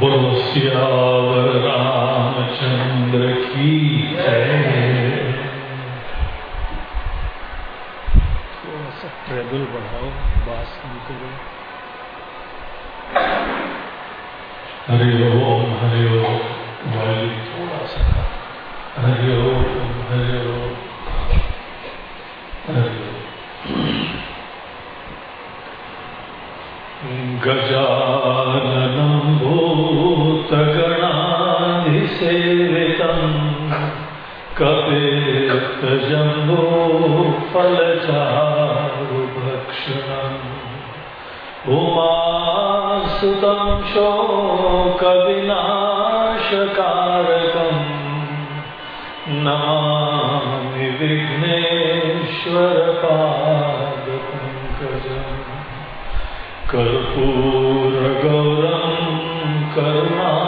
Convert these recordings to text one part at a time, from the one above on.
बोलो सियावर की थोड़ा सा हरि ओम हरे ओम वायु थोड़ा सा हरे ओम शोकविनाशकारकम् नमामि विघ्नेश्वरपादपङ्कजम्। करुणावतारम्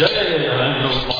जय हनुमान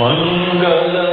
मंगलमूर्तिरूप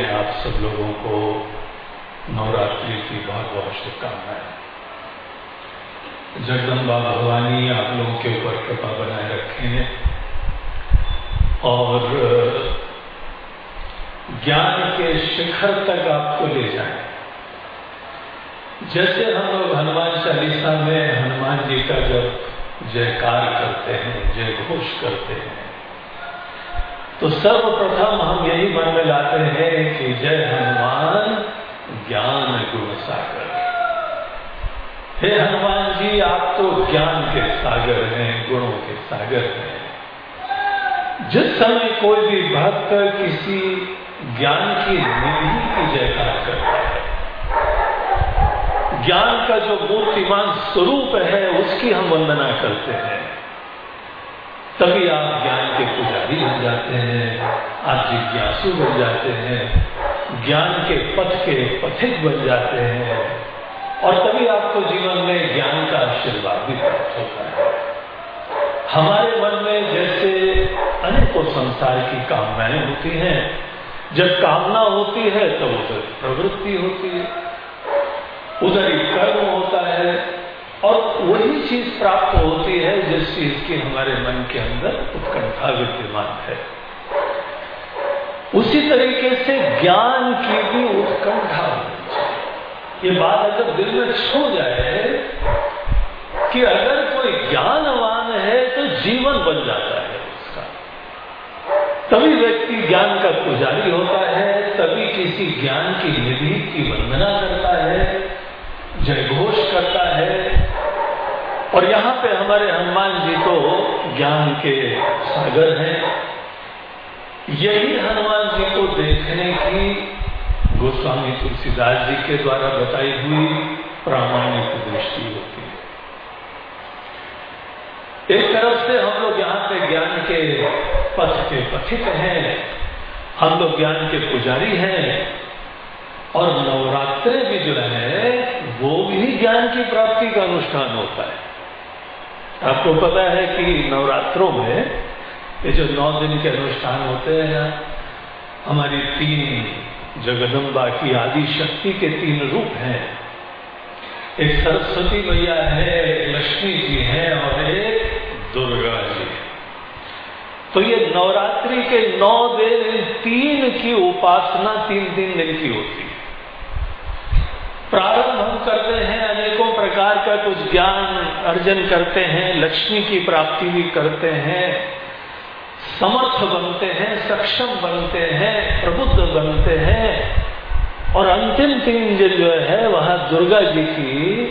करें आप सब लोगों को नवरात्रि की बहुत बहुत शुभकामनाएँ। जगदम्बा भगवानी आप लोगों के ऊपर कृपा बनाए रखें और ज्ञान के शिखर तक आपको ले जाए। जैसे हम लोग हनुमान चालीसा में हनुमान जी का जब जयकार करते हैं जय घोष करते हैं तो सर्वप्रथम हम यही मन में लाते हैं कि जय हनुमान ज्ञान गुण सागर। हे हनुमान जी, आप तो ज्ञान के सागर हैं, गुणों के सागर हैं। जिस समय कोई भी भक्त किसी ज्ञान की निधि की जयकार करता है, ज्ञान का जो मूर्तिमान स्वरूप है, उसकी हम वंदना करते हैं। तभी आप ज्ञान के पुजारी बन जाते हैं आप जिज्ञासु बन जाते हैं, ज्ञान के पथ के पथिक बन जाते हैं। और तभी आपको जीवन में ज्ञान का आशीर्वाद भी प्राप्त होता है। हमारे मन में जैसे अनेकों संसार की कामनाएँ होती हैं। जब कामना होती है तो उधर प्रवृत्ति होती है। उधर ही कर्म होता है और वही चीज़ प्राप्त होती है जिस चीज़ की हमारे मन के अंदर उत्कंठा विद्यमान है। उसी तरीके से ज्ञान की भी उत्कंठा होनी चाहिए ये बात अगर दिल में छू जाए कि अगर कोई ज्ञानवान है तो जीवन बन जाता है उसका। तभी व्यक्ति ज्ञान का पुजारी होता है, तभी किसी ज्ञान की निधि की वंदना करता है जय घोष करता और यहाँ पे हमारे हनुमान जी तो ज्ञान के सागर हैं। यही हनुमान जी को देखने की गोस्वामी तुलसीदास जी के द्वारा बताई हुई प्रामाणिक दृष्टि होती है। एक तरफ़ से हम लोग यहाँ पे ज्ञान के पथ के पथित हैं, हम लोग ज्ञान के पुजारी हैं और नवरात्रे भी जो है, वो भी ज्ञान की प्राप्ति का अनुष्ठान होता है। आपको पता है कि नवरात्रों में ये जो नौ दिन के अनुष्ठान होते हैं, हमारी तीन जगदम्बा की आदि शक्ति के तीन रूप हैं। एक सरस्वती मैया है, एक लक्ष्मी जी है और एक दुर्गा जी तो ये नवरात्रि के नौ दिन इन तीन की उपासना तीन तीन दिन की होती है। प्रारंभ हम करते हैं, अनेकों प्रकार का कुछ ज्ञान अर्जन करते हैं, लक्ष्मी की प्राप्ति भी करते हैं, समर्थ बनते हैं, सक्षम बनते हैं, प्रबुद्ध बनते हैं। और अंतिम तीन दिन जो है, वह दुर्गा जी की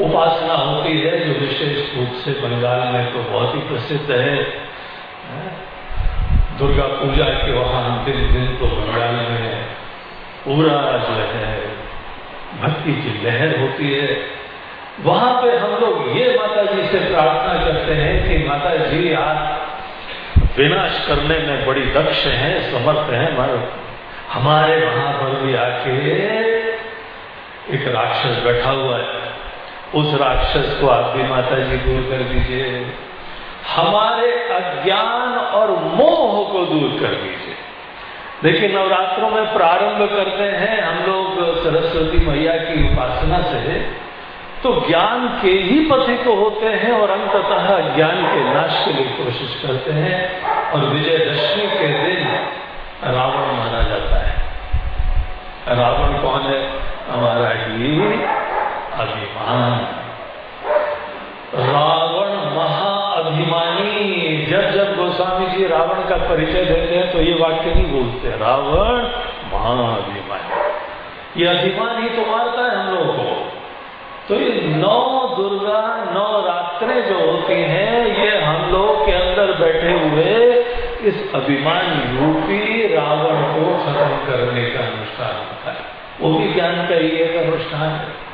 उपासना होती है, जो विशेष रूप से बंगाल में तो बहुत ही प्रसिद्ध है। दुर्गा पूजा के वहाँ अंतिम दिन तो बंगाल में पूरा जो है भक्ति की लहर होती है। वहाँ पे हम लोग ये माता जी से प्रार्थना करते हैं कि माता जी आप विनाश करने में बड़ी दक्ष हैं, समर्थ हैं मर हमारे वहाँ पर भी आके एक राक्षस बैठा हुआ है। उस राक्षस को आप भी माता जी दूर कर दीजिए। हमारे अज्ञान और मोह को दूर कर दीजिए। देखिए, नवरात्रों में प्रारंभ करते हैं हम लोग सरस्वती मैया की उपासना से। तो ज्ञान के ही पथिक होते हैं और अंततः ज्ञान के नाश के लिए कोशिश करते हैं और विजयदशमी के दिन रावण माना जाता है। रावण कौन है? हमारा ही अभिमान। रावण महाअभिमानी। जब जब गोस्वामी जी रावण का परिचय देते हैं तो ये वाक्य नहीं बोलते रावण महाअभिमानी ये अभिमान ही तो मारता है हम लोगों को। तो ये नौ दुर्गा, नौ रात्रें जो होती हैं, ये हम लोग के अंदर बैठे हुए इस अभिमान रूपी रावण को खत्म करने का अनुष्ठान होता है। वो भी ज्ञान का ही एक अनुष्ठान है।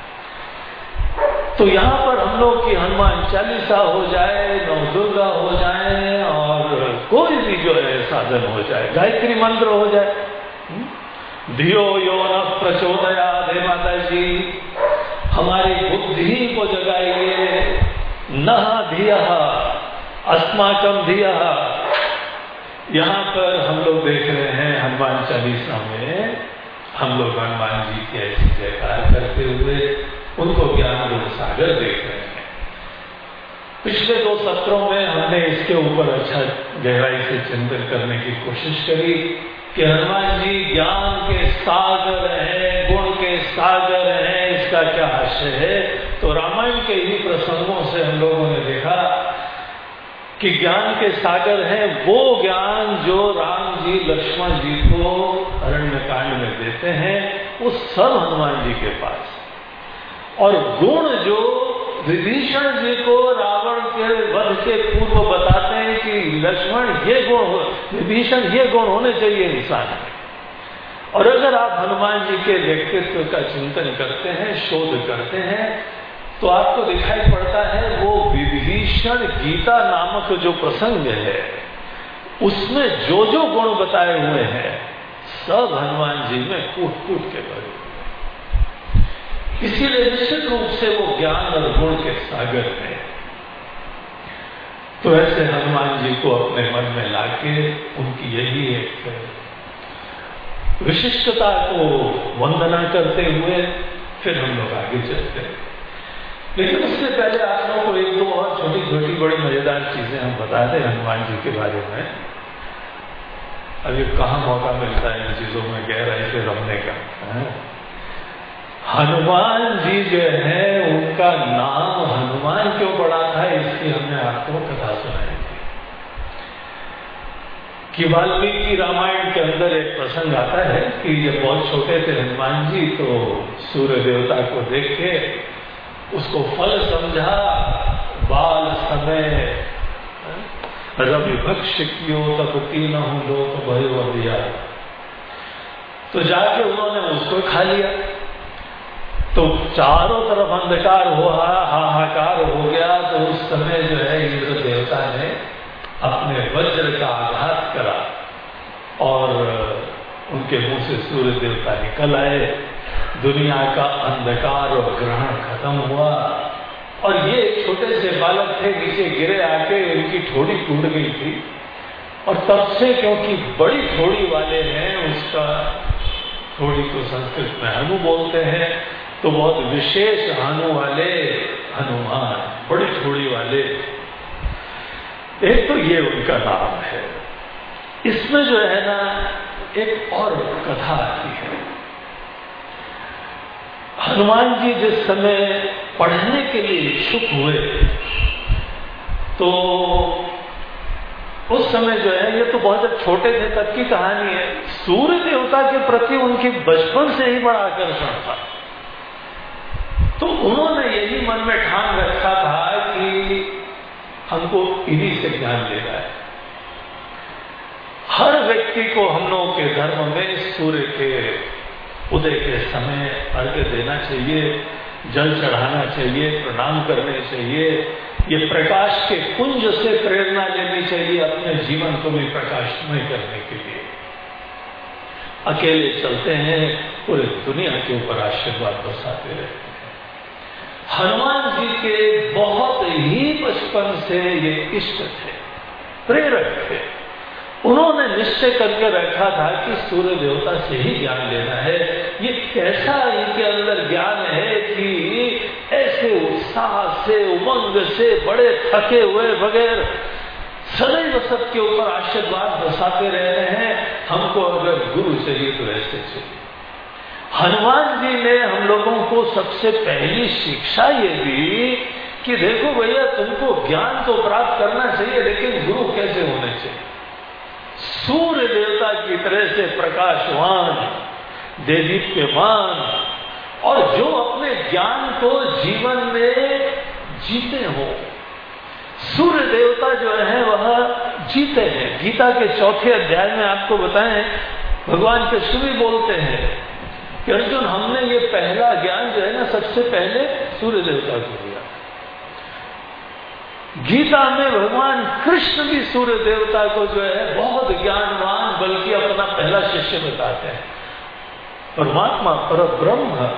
तो यहाँ पर हम लोग की हनुमान चालीसा हो जाए नौ दुर्गा हो जाए, और कोई भी जो है साधन हो जाए, गायत्री मंत्र हो जाए। हम्म? धियो यो न प्रचोदया दे माता जी हमारी बुद्धि को जगाइए। न धिया अस्माकम धिया। यहाँ पर हम लोग देख रहे हैं हनुमान चालीसा में हम लोग हनुमान जी की ऐसी जयकार करते हुए। उनको ज्ञान गुण सागर देख रहे हैं। पिछले दो सत्रों में हमने इसके ऊपर अच्छा गहराई से चिंतन करने की कोशिश करी कि हनुमान जी ज्ञान के सागर हैं, गुण के सागर हैं, इसका क्या आशय है? तो रामायण के ही प्रसंगों से हम लोगों ने देखा कि ज्ञान के सागर हैं, वो ज्ञान जो राम जी, लक्ष्मण जी को अरण्य कांड में देते हैं, वो सब हनुमान जी के पास। और गुण जो विभीषण जी को रावण के वध के पूर्व बताते हैं कि लक्ष्मण, ये गुण हो, विभीषण, ये गुण होने चाहिए इंसान और अगर आप हनुमान जी के व्यक्तित्व का चिंतन करते हैं, शोध करते हैं तो आपको दिखाई पड़ता है वो विभीषण गीता नामक जो प्रसंग है, उसमें जो जो गुण बताए हुए हैं, सब हनुमान जी में कूट कूट के भरे। इसीलिए निश्चित रूप से वो ज्ञान और गुण के सागर हैं। तो ऐसे हनुमान जी को अपने मन में लाके उनकी यही एक, विशिष्टता को वंदना करते हुए फिर हम लोग आगे चलते हैं। लेकिन उससे पहले आप लोगों को एक दो और छोटी छोटी बड़ी मज़ेदार चीज़ें हम बता दें हनुमान जी के बारे में। अभी कहा मौका मिलता है इन चीज़ों में गहराई से रमने का, है? हनुमान जी जो है, उनका नाम हनुमान क्यों पड़ा था, इसकी हमने आपको कथा सुनाई थी। कि वाल्मीकि रामायण के अंदर एक प्रसंग आता है कि जब बहुत छोटे थे हनुमान जी तो सूर्य देवता को देख के उसको फल समझा, बाल समय रवि भक्ष कियो तब तीन हूँ, लोक भयो दिया। तो जाके उन्होंने उसको खा लिया। तो चारों तरफ़ अंधकार हुआ हाहाकार हो गया तो उस समय जो है इंद्र देवता ने अपने वज्र का आघात करा और उनके मुँह से सूर्य देवता निकल आए। दुनिया का अंधकार और ग्रहण खत्म हुआ और ये छोटे से बालक थे, नीचे गिरे आके उनकी थोड़ी टूट गई थी। और तब से क्योंकि बड़ी थोड़ी वाले हैं, उसका थोड़ी को संस्कृत में हनु बोलते हैं तो बहुत विशेष हनु वाले हनुमान, बड़ी थोड़ी वाले। एक तो ये उनका नाम है। इसमें जो है ना, एक और कथा आती है। हनुमान जी जिस समय पढ़ने के लिए इच्छुक हुए तो उस समय जो है, ये तो बहुत जब छोटे थे तब की कहानी है, सूर्य देवता के प्रति उनकी बचपन से ही बड़ा आकर्षण था। तो उन्होंने यही मन में ठान रखा था कि हमको इन्हीं से ज्ञान लेना है। हर व्यक्ति को हम लोगों के धर्म में सूर्य के उदय के समय अर्घ्य देना चाहिए, जल चढ़ाना चाहिए, प्रणाम करने चाहिए। ये प्रकाश के कुंज से प्रेरणा लेनी चाहिए अपने जीवन को भी प्रकाशमय करने के लिए। अकेले चलते हैं, पूरे दुनिया के ऊपर आशीर्वाद बरसाते रहते हैं। हनुमान जी के बहुत ही बचपन से ये इष्ट थे, प्रेरक थे। उन्होंने निश्चय करके रखा था कि सूर्य देवता से ही ज्ञान लेना है। ये कैसा इनके अंदर ज्ञान है कि ऐसे उत्साह से, उमंग से, बड़े थके हुए बगैर सदैव सबके ऊपर आशीर्वाद बरसाते रह रहे हैं। हमको अगर गुरु चाहिए तो ऐसे चाहिए। हनुमान जी ने हम लोगों को सबसे पहली शिक्षा ये दी कि देखो भैया, तुमको ज्ञान तो प्राप्त करना चाहिए, लेकिन गुरु कैसे होने चाहिए? सूर्य देवता की तरह से प्रकाशवान, देदीप्यमान, और जो अपने ज्ञान को जीवन में जीते हो। सूर्य देवता जो है, वह जीते हैं। गीता के चौथे अध्याय में आपको बताएँ, भगवान कृष्ण भी बोलते हैं कि अर्जुन हमने ये पहला ज्ञान जो है ना, सबसे पहले सूर्य देवता को दिया। गीता में भगवान कृष्ण भी सूर्य देवता को जो है, बहुत ज्ञानवान, बल्कि अपना पहला शिष्य बताते हैं। परमात्मा पर ब्रह्म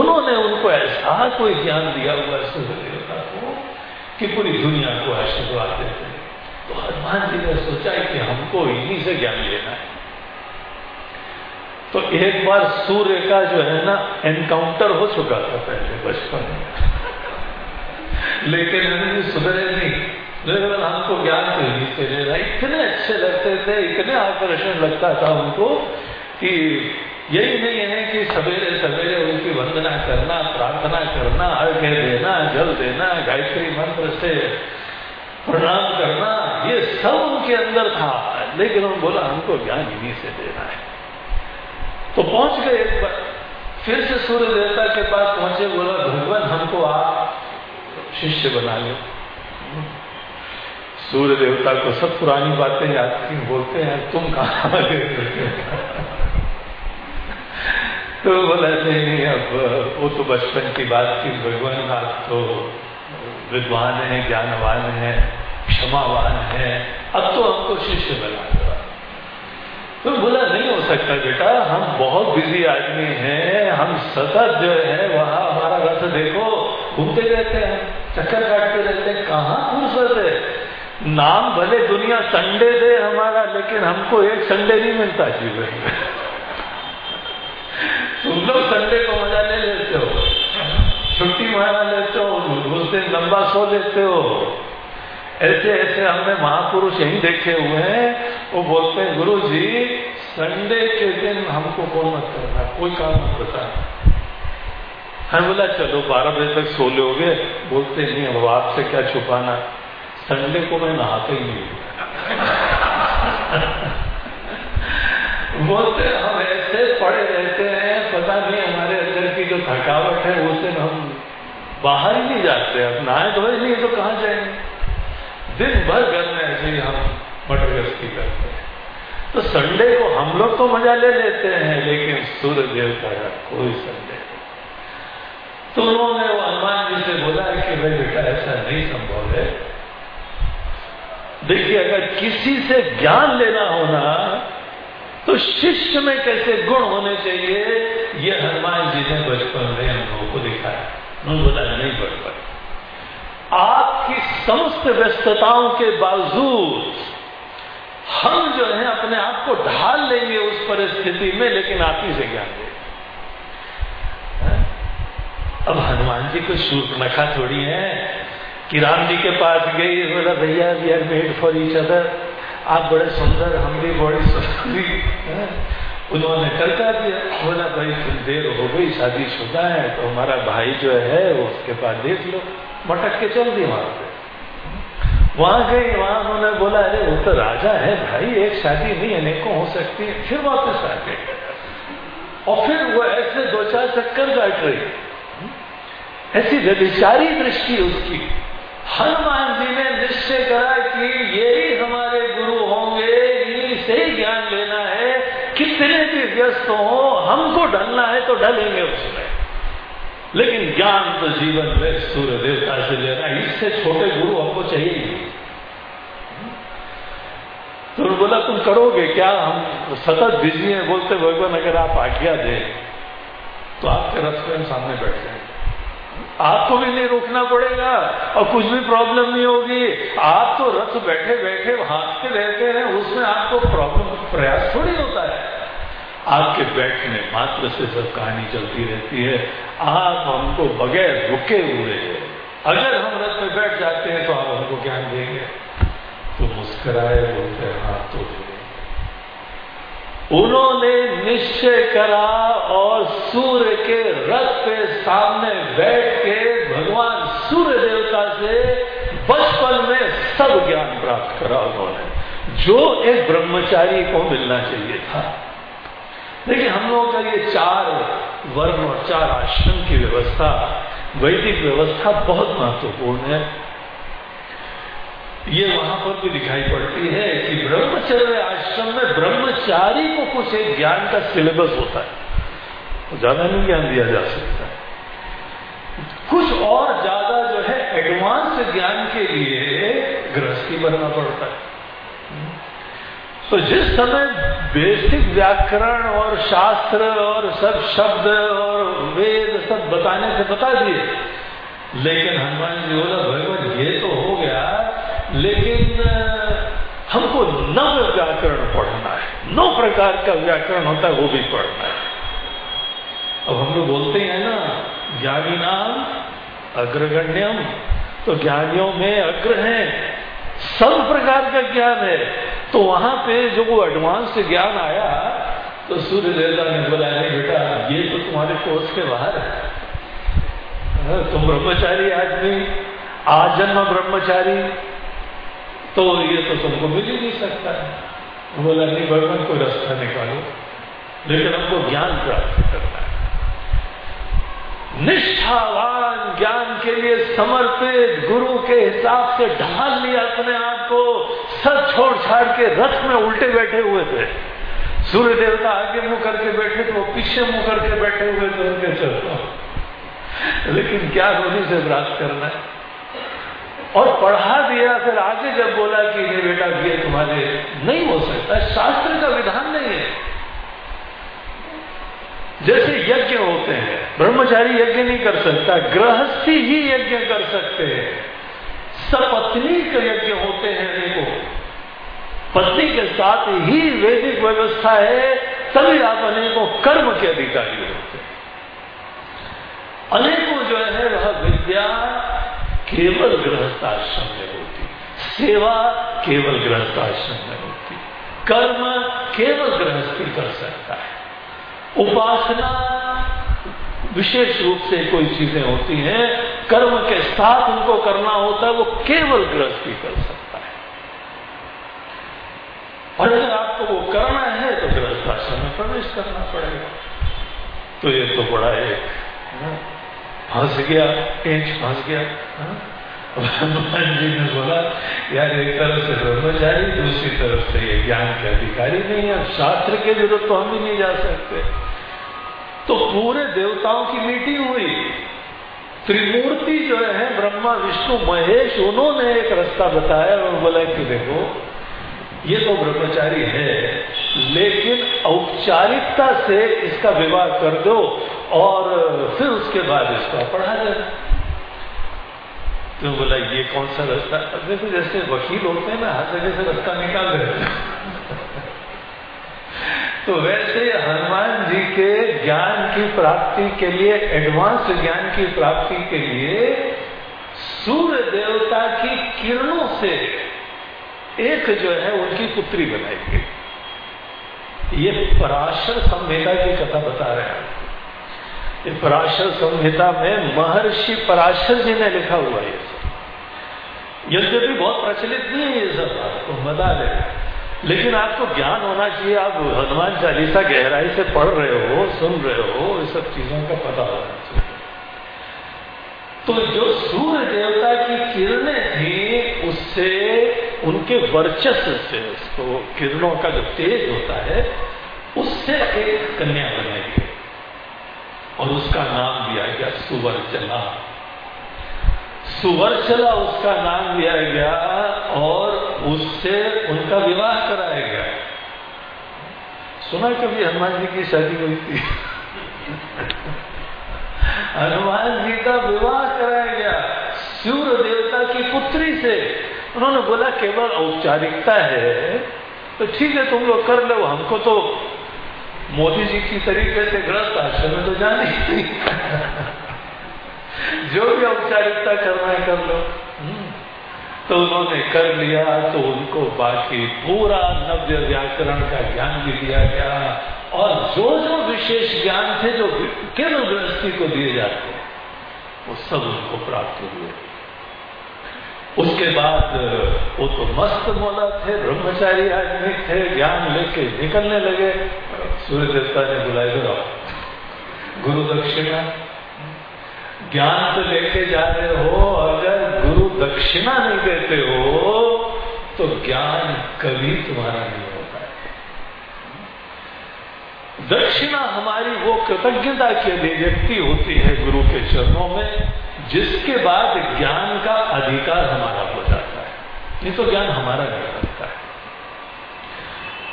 उन्होंने उनको ऐसा कोई ज्ञान दिया हुआ सूर्य देवता को, कि पूरी दुनिया को आशीर्वाद देते हैं। तो हनुमान जी ने सोचा कि हमको इन्हीं से ज्ञान लेना है। तो एक बार सूर्य का जो है ना एनकाउंटर हो चुका था पहले, बचपन में। लेकिन हमने सुधरे नहीं। लेकिन हमको ज्ञान तो ही से ले रहा इतने अच्छे लगते थे, इतने आकर्षण लगता था उनको कि यही नहीं है कि सवेरे सवेरे उनकी वंदना करना, प्रार्थना करना, अर्घ्य देना, जल देना, गायत्री मंत्र से प्रणाम करना, ये सब उनके अंदर था। लेकिन उन्होंने बोला हमको ज्ञान इन्हीं से देना है। तो पहुँच गए एक बार। फिर से सूर्य देवता के पास पहुँचे, बोला, भगवान, हमको आप शिष्य बना लो। सूर्य देवता को सब पुरानी बातें याद की, बोलते हैं, तुम कहा तो बोला, नहीं अब वो तो बचपन की बात थी, भगवान आप तो विद्वान है, ज्ञानवान है, क्षमावान है, अब तो हमको शिष्य बना तो बोला, नहीं हो सकता बेटा, हम बहुत बिज़ी आदमी हैं, हम सतत जो है, वहाँ हमारा रथ देखो, घूमते रहते हैं, चक्कर काटते रहते हैं, कहाँ फुर्सत है? नाम भले दुनिया संडे दे हमारा, लेकिन हमको एक संडे नहीं मिलता जीवन में तुम लोग संडे को मज़ा ले लेते हो। छुट्टी मना लेते हो, उस दिन लंबा सो लेते हो। ऐसे ऐसे हमने महापुरुष यही देखे हुए हैं। वो बोलते हैं गुरु जी संडे के दिन हमको कौन मत करना, कोई काम मत बता हम बोला, चलो, बारह बजे तक सो लोगे। बोलते, नहीं, अब आपसे क्या छुपाना? संडे को मैं नहाते ही नहीं बोलते, हम ऐसे पड़े रहते हैं, पता नहीं हमारे अंदर की जो थकावट है, उस हम बाहर ही नहीं जाते, अब नहाए धोए नहीं तो कहाँ जाएँगे? दिन भर घर में ऐसे ही हम मटर गश्ती करते हैं। तो संडे को हम लोग तो मज़ा ले लेते हैं, लेकिन सूर्य देवता का कोई संडे नहीं। तो उन्होंने वो हनुमान जी से बोला कि, भाई बेटा, ऐसा नहीं संभव है। देखिए, अगर किसी से ज्ञान लेना होना तो शिष्य में कैसे गुण होने चाहिए? ये हनुमान जी ने बचपन में हम लोगों को दिखाया। उन्होंने बोला, नहीं, बचपन आपकी समस्त व्यस्तताओं के बावजूद हम जो है अपने आप को ढाल लेंगे उस परिस्थिति में, लेकिन आप ही से ज्ञान देंगे। अब हनुमान जी को शूट नखा थोड़ी है कि राम जी के पास गई, बोला, भैया we are made for each other आप बड़े सुंदर, हम भी बड़ी सुंदरी उन्होंने करका दिया बोला, भाई, तुम देर हो गई, शादी शुदा है तो हमारा भाई जो है उसके पास देख लो। मटक के चल दी वहाँ पे। वहाँ गई, वहाँ उन्होंने बोला, अरे, वो तो राजा है भाई, एक शादी नहीं, अनेकों हो सकती है। फिर वापस आ गए। और फिर वो ऐसे दो चार चक्कर काट रही। ऐसी व्यभिचारी दृष्टि उसकी। हनुमान जी ने निश्चय करा कि यही हमारे व्यस्त हो, हमको ढलना है तो ढलेंगे उसमें। लेकिन ज्ञान तो जीवन में सूर्य देवता से लेना इससे छोटे गुरु हमको चाहिए तो बोला, तुम करोगे क्या? हम सतत बिज़ी हैं। बोलते, भगवान, अगर आप आज्ञा दें तो आपके रथ में सामने बैठ जाएँगे आपको भी नहीं रोकना पड़ेगा और कुछ भी प्रॉब्लम नहीं होगी। आप तो रथ बैठे बैठे हाँकते रहते हैं, उसमें आपको प्रॉब्लम, प्रयास थोड़ी होता है। आपके बैठने मात्र से सब कहानी चलती रहती है। आप हमको बगैर रुके हुए अगर हम रथ में बैठ जाते हैं तो आप हमको ज्ञान देंगे। तो मुस्कुराए बोलते हाथ तो उन्होंने निश्चय करा और सूर्य के रथ के सामने बैठ के भगवान सूर्य देवता से बचपन में सब ज्ञान प्राप्त करा उन्होंने। जो एक ब्रह्मचारी को मिलना चाहिए था। देखिए हम लोगों का ये चार वर्ण और चार आश्रम की व्यवस्था, वैदिक व्यवस्था बहुत महत्वपूर्ण है। ये वहाँ पर भी दिखाई पड़ती है कि ब्रह्मचर्य आश्रम में ब्रह्मचारी को कुछ एक ज्ञान का सिलेबस होता है। तो ज़्यादा नहीं ज्ञान दिया जा सकता है। कुछ और ज़्यादा जो है एडवांस ज्ञान के लिए गृहस्थी बनना पड़ता है। तो जिस समय बेसिक व्याकरण और शास्त्र और सब शब्द और वेद सब बताने से बता दिए। लेकिन हनुमान जी बोला, भगवान, ये तो हो गया, लेकिन हमको नव व्याकरण पढ़ना है। नौ प्रकार का व्याकरण होता है, वो भी पढ़ना है। अब हम लोग बोलते हैं ना, ज्ञानी नाम, अग्रगण्यम तो ज्ञानियों में अग्र है। सब प्रकार का ज्ञान है। तो वहाँ पे जो वो एडवांस ज्ञान आया तो सूर्य देवता ने बोला नहीं बेटा ये तो तुम्हारे कोर्स के बाहर है। हाँ, तुम ब्रह्मचारी आदमी आजन्म ब्रह्मचारी तो ये तो तुमको मिल ही नहीं सकता बोला नहीं भगवान कोई रास्ता निकालो लेकिन हमको ज्ञान प्राप्त करना है। निष्ठावान ज्ञान के लिए समर्पित गुरु के हिसाब से ढाल लिया अपने आप को, सब छोड़ छाड़ के रथ में उल्टे बैठे हुए थे। सूर्य देवता आगे मुँह करके बैठे थे, वो पीछे मुँह करके बैठे हुए थे उनके चलता लेकिन क्या होनी से प्राप्त करना है? और पढ़ा दिया, फिर आगे जब बोला कि, ये बेटा, ये तुम्हारे नहीं हो सकता, शास्त्र का विधान नहीं है। जैसे यज्ञ होते हैं, ब्रह्मचारी यज्ञ नहीं कर सकता, गृहस्थी ही यज्ञ कर सकते हैं। सपत्नी के यज्ञ होते हैं, देखो। पत्नी के साथ ही वैदिक व्यवस्था है, तभी आप अनेकों कर्म के अधिकारी होते अनेकों जो है, वह विद्या केवल गृहस्थाश्रम में होती सेवा केवल गृहस्थाश्रम में होती कर्म केवल गृहस्थी कर सकता है। उपासना विशेष रूप से कोई चीज़ें होती हैं, कर्म के साथ उनको करना होता है, वो केवल गृहस्थी कर सकता है। और अगर आपको वो करना है तो गृहस्थाश्रम में प्रवेश करना पड़ेगा। तो ये तो बड़ा एक फंस गया टेंच फंस गया हनुमान जी ने बोला, यार एक तरफ़ से ब्रह्मचारी, दूसरी तरफ़ से ये ज्ञान के अधिकारी नहीं है शास्त्र के विरुद्ध तो हम भी नहीं जा सकते। तो पूरे देवताओं की मीटिंग हुई। त्रिमूर्ति जो है, ब्रह्मा, विष्णु, महेश, उन्होंने एक रास्ता बताया और बोला कि देखो, ये तो ब्रह्मचारी है, लेकिन औपचारिकता से इसका विवाह कर दो और फिर उसके बाद इसका पढ़ा जाए तो बोला, ये कौन सा रास्ता? देखो, जैसे वकील होते हैं ना, हर जगह से रास्ता निकाल रहे तो वैसे हनुमान जी के ज्ञान की प्राप्ति के लिए एडवांस ज्ञान की प्राप्ति के लिए सूर्य देवता की किरणों से एक जो है उनकी पुत्री बनाई गई। ये पराशर संहिता की कथा बता रहे हैं। ये पराशर संहिता में महर्षि पराशर जी ने लिखा हुआ ये सब। यद्यपि बहुत प्रचलित नहीं है ये सब आपको बता दें लेकिन आपको ज्ञान होना चाहिए। आप हनुमान चालीसा गहराई से पढ़ रहे हो, सुन रहे हो इस सब चीज़ों का पता होना चाहिए। तो जो सूर्य देवता की किरणें थी, उससे उनके वर्चस्व से, उसको किरणों का जो तेज होता है, उससे एक कन्या बनाई गई और उसका नाम दिया गया सुवर्चला सुवर्चला उसका नाम दिया गया और उससे उनका विवाह कराया गया। सुना कभी हनुमान जी की शादी हुई थी? हनुमान जी का विवाह कराया गया सूर्य देवता की पुत्री से। उन्होंने बोला, केवल औपचारिकता है तो ठीक है, तुम लोग कर लो, हमको तो मोदी जी की तरीके से ग्रस्त आश्रम में तो जाने जो भी औपचारिकता करना है कर लो। हम्म। तो उन्होंने कर लिया तो उनको बाकी पूरा नव्य व्याकरण का ज्ञान भी दिया गया। और जो जो विशेष ज्ञान थे जो केवल गृहस्थी को दिए जाते हैं, वो सब उनको प्राप्त हुए। उसके बाद, वो तो मस्त मोला थे, ब्रह्मचारी आदमी थे, ज्ञान लेके निकलने लगे। सूर्य देवता ने बुलाए गुरु दक्षिणा ज्ञान तो लेके जा रहे हो, अगर गुरु दक्षिणा नहीं देते हो तो ज्ञान कभी तुम्हारा नहीं होता है। दक्षिणा हमारी वो कृतज्ञता के अभिव्यक्ति होती है गुरु के चरणों में, जिसके बाद ज्ञान का अधिकार हमारा हो जाता है। नहीं तो ज्ञान हमारा नहीं बनता है।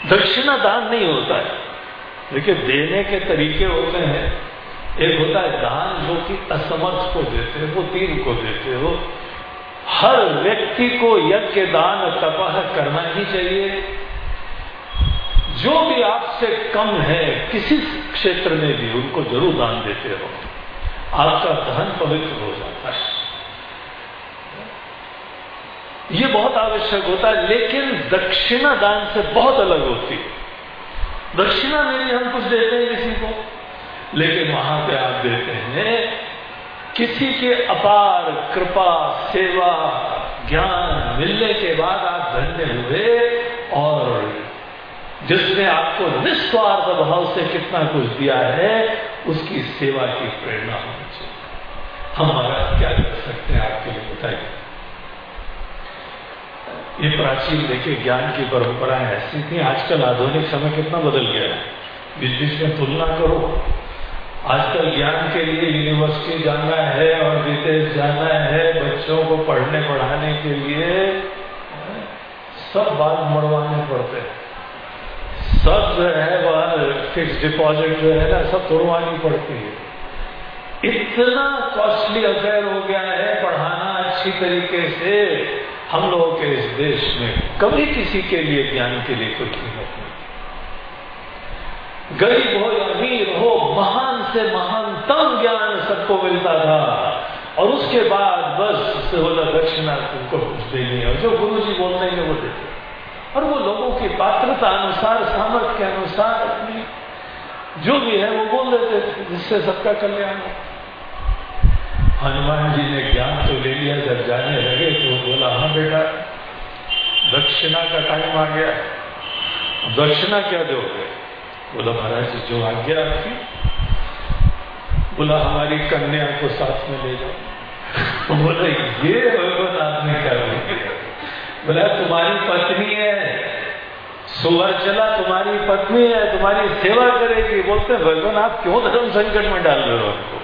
दक्षिणा दान नहीं होता है। देखिए, देने के तरीके होते हैं। एक होता है दान जो कि असमर्थ को देते हो तीन को देते हो। हर व्यक्ति को यज्ञ, दान तपह करना ही चाहिए। जो भी आपसे कम है, किसी क्षेत्र में भी उनको ज़रूर दान देते हो। आपका धन पवित्र हो जाता है। ये बहुत आवश्यक होता है, लेकिन दक्षिणा दान से बहुत अलग होती है। दक्षिणा में भी हम कुछ देते हैं किसी को। लेकिन वहाँ पे आप देते हैं, किसी के अपार कृपा, सेवा, ज्ञान मिलने के बाद आप धन्य हुए और जिसने आपको निस्वार्थ भाव से कितना कुछ दिया है, उसकी सेवा की प्रेरणा होनी चाहिए। हम महाराज क्या कर सकते हैं आपके लिए बताइए। ये प्राचीन, देखिए, ज्ञान की परंपराएँ ऐसी थी। आजकल आधुनिक समय कितना बदल गया है। बीच बीच में तुलना करो। आजकल ज्ञान के लिए यूनिवर्सिटी जाना है और विदेश जाना है, बच्चों को पढ़ने, पढ़ाने के लिए सब बाल मरवाने पड़ते हैं। सब जो है वह फिक्स डिपॉजिट जो है ना, सब तोड़वानी पड़ती है। इतना कॉस्टली अफेयर हो गया है पढ़ाना अच्छी तरीके से, हम लोगों के इस देश में कभी किसी के लिए ज्ञान के लिए कुछ नहीं गरीब हो या अमीर हो, महान से महानतम ज्ञान सबको मिलता था। और उसके बाद बस उससे बोला, दक्षिणा तुमको कुछ देनी और जो गुरु जी बोलते हैं, वो देते और वो लोगों की पात्रता अनुसार, सामर्थ्य के अनुसार अपनी जो भी है, वो बोल देते थे, जिससे सबका कल्याण हो। हनुमान जी ने ज्ञान तो ले लिया, जब जाने लगे तो बोला हाँ बेटा, दक्षिणा का टाइम आ गया। दक्षिणा क्या दोगे? बोला, महाराज जो आज्ञा आपकी, बोला, हमारी कन्या को साथ में ले जाओ। बोला, ये भगवान ने क्या बोला तुम्हारी पत्नी है। सुवर्चला तुम्हारी पत्नी है, तुम्हारी सेवा करेगी। बोलते, भगवान, आप क्यों धर्म संकट में डाल रहे हो हमको?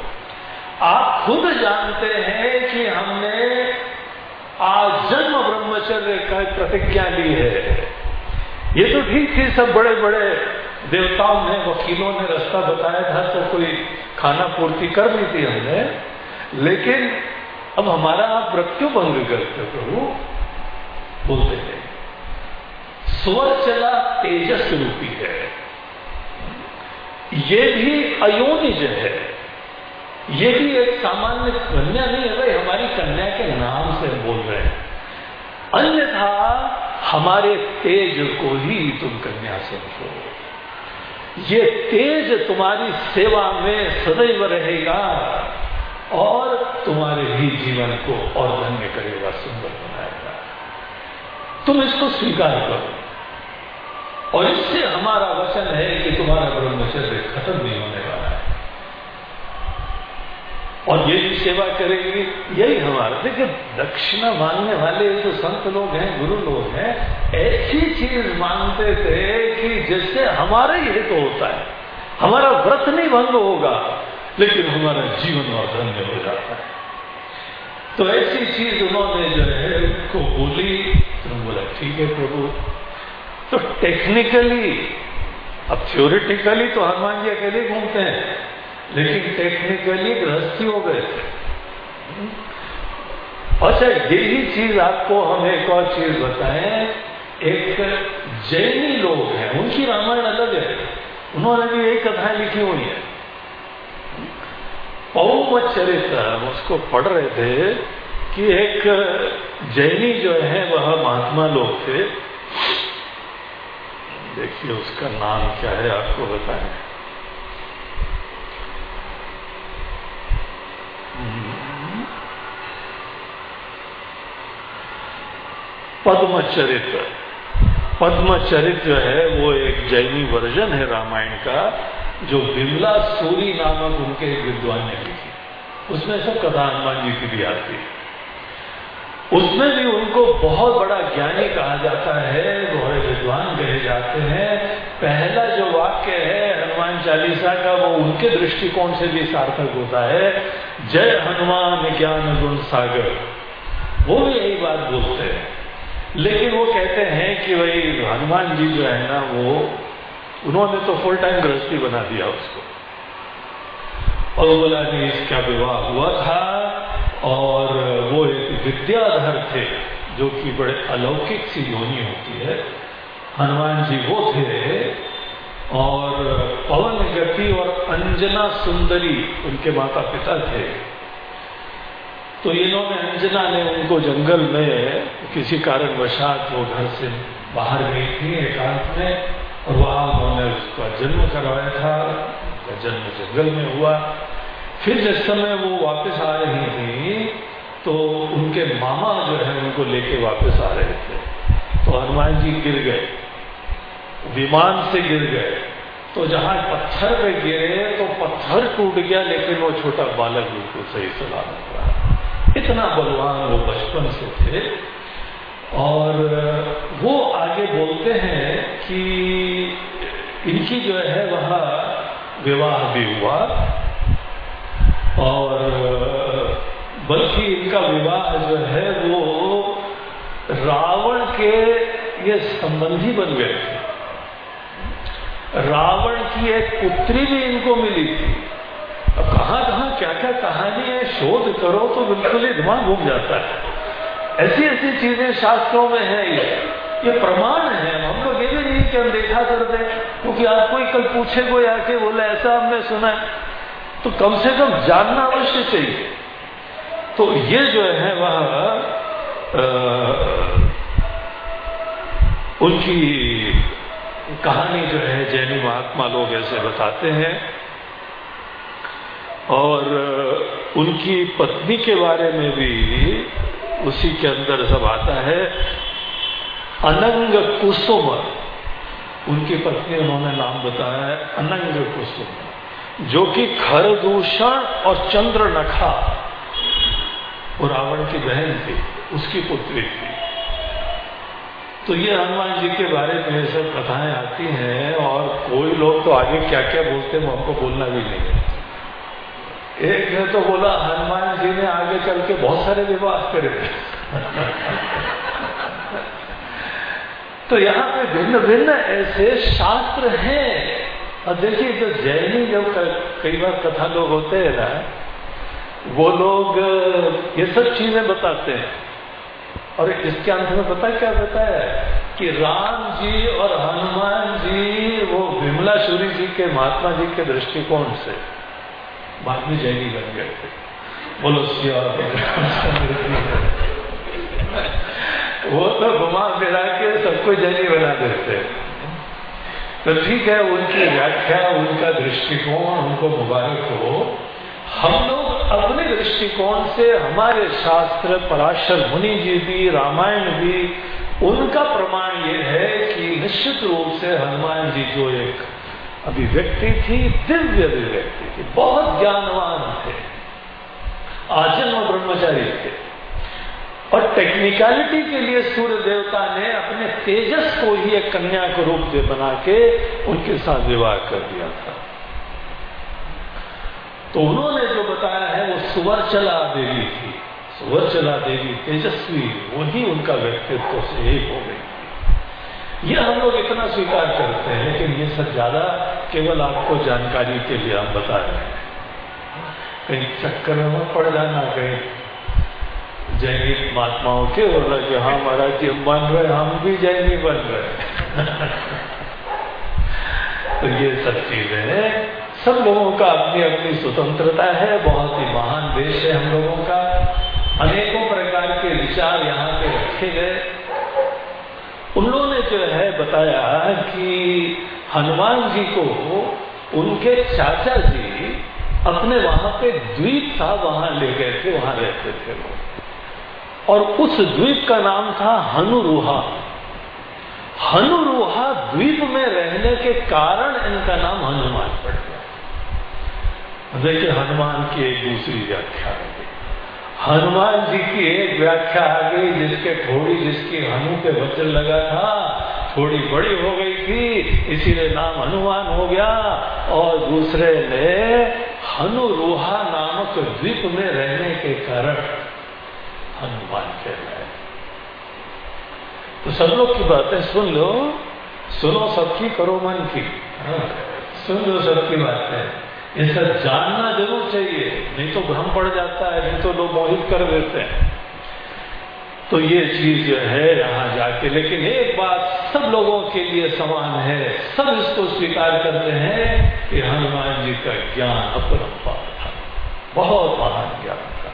आप खुद जानते हैं कि हमने आज जन्म ब्रह्मचर्य का प्रतिज्ञा ली है। ये तो ठीक थी, सब बड़े बड़े देवताओं ने, वकीलों ने रास्ता बताया था तो कोई खाना पूर्ति कर ली थी हमने। लेकिन अब हमारा आप क्यों भंग करते प्रभु? बोलते थे स्वर चला तेजस रूपी है। ये भी अयोनिज है। ये भी एक सामान्य कन्या नहीं है, भाई, हमारी कन्या के नाम से बोल रहे हैं। अन्यथा हमारे तेज को ही तुम कन्या समझो। ये तेज तुम्हारी सेवा में सदैव रहेगा और तुम्हारे ही जीवन को और धन्य करेगा, सुंदर बनाएगा। तुम इसको स्वीकार करो। और इससे हमारा वचन है कि तुम्हारा ब्रह्मचर्य खत्म नहीं होने और ये भी सेवा करेंगे, यही हमारा। देखिए, दक्षिणा मांगने वाले जो संत लोग हैं, गुरु लोग हैं, ऐसी चीज़ मांगते थे कि जिससे हमारा ही हित तो होता है। हमारा व्रत नहीं भंग होगा, लेकिन हमारा जीवन और धन्य हो जाता है। तो ऐसी चीज़ उन्होंने जो है उनको बोली तो बोला, ठीक है प्रभु। तो टेक्निकली अब थ्योरिटिकली तो हनुमान जी अकेले घूमते हैं। लेकिन टेक्निकली गृहस्थी हो गए अच्छा यही चीज़ आपको हम एक और चीज़ बताएँ। एक जैनी लोग हैं, उनकी रामायण अलग है। उन्होंने भी एक कथाएँ लिखी हुई है। पौम चरित्र हम उसको पढ़ रहे थे कि एक जैनी जो है, वह महात्मा लोग थे। देखिए उसका नाम क्या है, आपको बताएँ। पद्मचरित्र। पद्मचरित्र जो है, वो एक जैनी वर्जन है रामायण का, जो बिमला सूरी नामक उनके विद्वान ने लिखी। उसमें सब कथा हनुमान जी की भी आती है। उसमें भी उनको बहुत बड़ा ज्ञानी कहा जाता है बड़े विद्वान कहे जाते हैं। पहला जो वाक्य है हनुमान चालीसा का वो उनके दृष्टिकोण से भी सार्थक होता है। जय हनुमान ज्ञान गुण सागर। वो भी यही बात बोलते हैं। लेकिन वो कहते हैं कि भाई हनुमान जी जो है ना, वो उन्होंने तो फुल टाइम गृहस्थी बना दिया उसको। और बोला कि इसका विवाह हुआ था और वो एक विद्याधर थे, जो कि बड़े अलौकिक सी योनि होती है। हनुमान जी वो थे और पवन गति और अंजना सुंदरी उनके माता पिता थे। तो इन्होंने अंजना ने उनको जंगल में किसी कारण वशात वो घर से बाहर गई थी एकांत में और वहाँ उन्होंने उसका जन्म करवाया था, उनका जन्म जंगल में हुआ। फिर जिस समय वो वापस आ रही थी तो उनके मामा जो है उनको लेके वापस आ रहे थे। तो हनुमान जी गिर गए। विमान से गिर गए। तो जहाँ पत्थर पे गिरे तो पत्थर टूट गया, लेकिन वो छोटा बालक बिल्कुल सही सलामत रहा इतना बलवान वो बचपन से थे। और, वो आगे बोलते हैं कि इनकी जो है, वह विवाह भी हुआ। और, बल्कि इनका विवाह जो है, वो रावण के ये संबंधी बन गए थे। रावण की एक पुत्री भी इनको मिली थी। अब कहाँ कहाँ क्या क्या कहानी है? शोध करो तो बिल्कुल ही दिमाग घूम जाता है। ऐसी ऐसी चीज़ें शास्त्रों में है ये। ये प्रमाण है। हम लोग ये भी नहीं कि हम देखा करते क्योंकि आप कोई कल पूछे, कोई आके बोले, ऐसा हमने सुना है। तो कम से कम जानना अवश्य चाहिए। तो ये जो है वह उनकी कहानी जो है जैनी महात्मा लोग ऐसे बताते हैं और उनकी पत्नी के बारे में भी उसी के अंदर सब आता है। अनंग कुसुम उनकी पत्नी उन्होंने नाम बताया है अनंग कुसुम जो कि खरदूषण और चंद्र नखा वो रावण की बहन थी, उसकी पुत्री थी। तो ये हनुमान जी के बारे में ये सब कथाएँ आती हैं और कोई लोग तो आगे क्या क्या बोलते हैं हमको बोलना भी नहीं एक ने तो बोला, हनुमान जी ने आगे चल के बहुत सारे विवाह करे। तो यहाँ पे भिन्न भिन्न ऐसे शास्त्र हैं। और देखिए, जो जैनी जब कई बार कथा लोग होते हैं ना, वो लोग ये सब चीज़ें बताते हैं। और इसके अंत में पता क्या बताया कि राम जी और हनुमान जी, वो विमला सूरी जी के महात्मा जी के दृष्टिकोण से बाद में जैनी बन गए थे। बोलो वो तो घुमा फिरा के सबको जैनी बना देते। तो ठीक है, उनकी व्याख्या, उनका दृष्टिकोण, उनको मुबारक हो। हम लोग अपने दृष्टिकोण से हमारे शास्त्र, पराशर मुनि जी भी, रामायण भी, उनका प्रमाण ये है कि निश्चित रूप से हनुमान जी जो एक अभिव्यक्ति थी, दिव्य अभिव्यक्ति थी, बहुत ज्ञानवान थे आजन्म ब्रह्मचारी थे। और टेक्निकलिटी के लिए सूर्य देवता ने अपने तेजस को ही एक कन्या के रूप में बना के उनके साथ विवाह कर दिया था। तो उन्होंने जो बताया है, वो सुवरचला देवी थी। सुवरचला देवी तेजस्वी, वही उनका व्यक्तित्व से एक हो गई ये हम लोग इतना स्वीकार करते हैं लेकिन ये सब ज़्यादा केवल आपको जानकारी के लिए हम बता रहे हैं। कहीं चक्कर में पड़ जाना, कहीं जैनी महात्माओं के रहे कि हाँ महाराज जी, हम बन रहे हम भी जैनी बन रहे तो ये सब चीज़ें हैं। सब लोगों का अपनी अपनी स्वतंत्रता है, बहुत ही महान देश है हम लोगों का। अनेकों प्रकार के विचार यहाँ पे रखे गए। उन्होंने जो है बताया कि हनुमान जी को उनके चाचा जी अपने वहाँ पे द्वीप था, वहाँ ले गए थे, वहाँ रहते थे वो। और उस द्वीप का नाम था हनुरुहा। हनुरुहा द्वीप में रहने के कारण इनका नाम हनुमान पड़ गया। देखिए हनुमान की एक दूसरी व्याख्या है। हनुमान जी की एक व्याख्या आ गई जिसके थोड़ी जिसकी हनु पे वचन लगा था थोड़ी बड़ी हो गई थी इसीलिए नाम हनुमान हो गया। और दूसरे ने हनुरोहा नामक द्वीप में रहने के कारण हनुमान कहलाए तो सब लोग की बातें सुन लो सुनो सबकी करो मन की। हाँ, सुन लो सबकी बातें। सब जानना ज़रूर चाहिए। नहीं तो भ्रम पड़ जाता है, नहीं तो लोग मोहित कर देते हैं। तो ये चीज़ जो है यहाँ जाके, लेकिन एक बात सब लोगों के लिए समान है, सब इसको स्वीकार करते हैं कि हनुमान जी का ज्ञान अपरंपार था। बहुत महान ज्ञान था।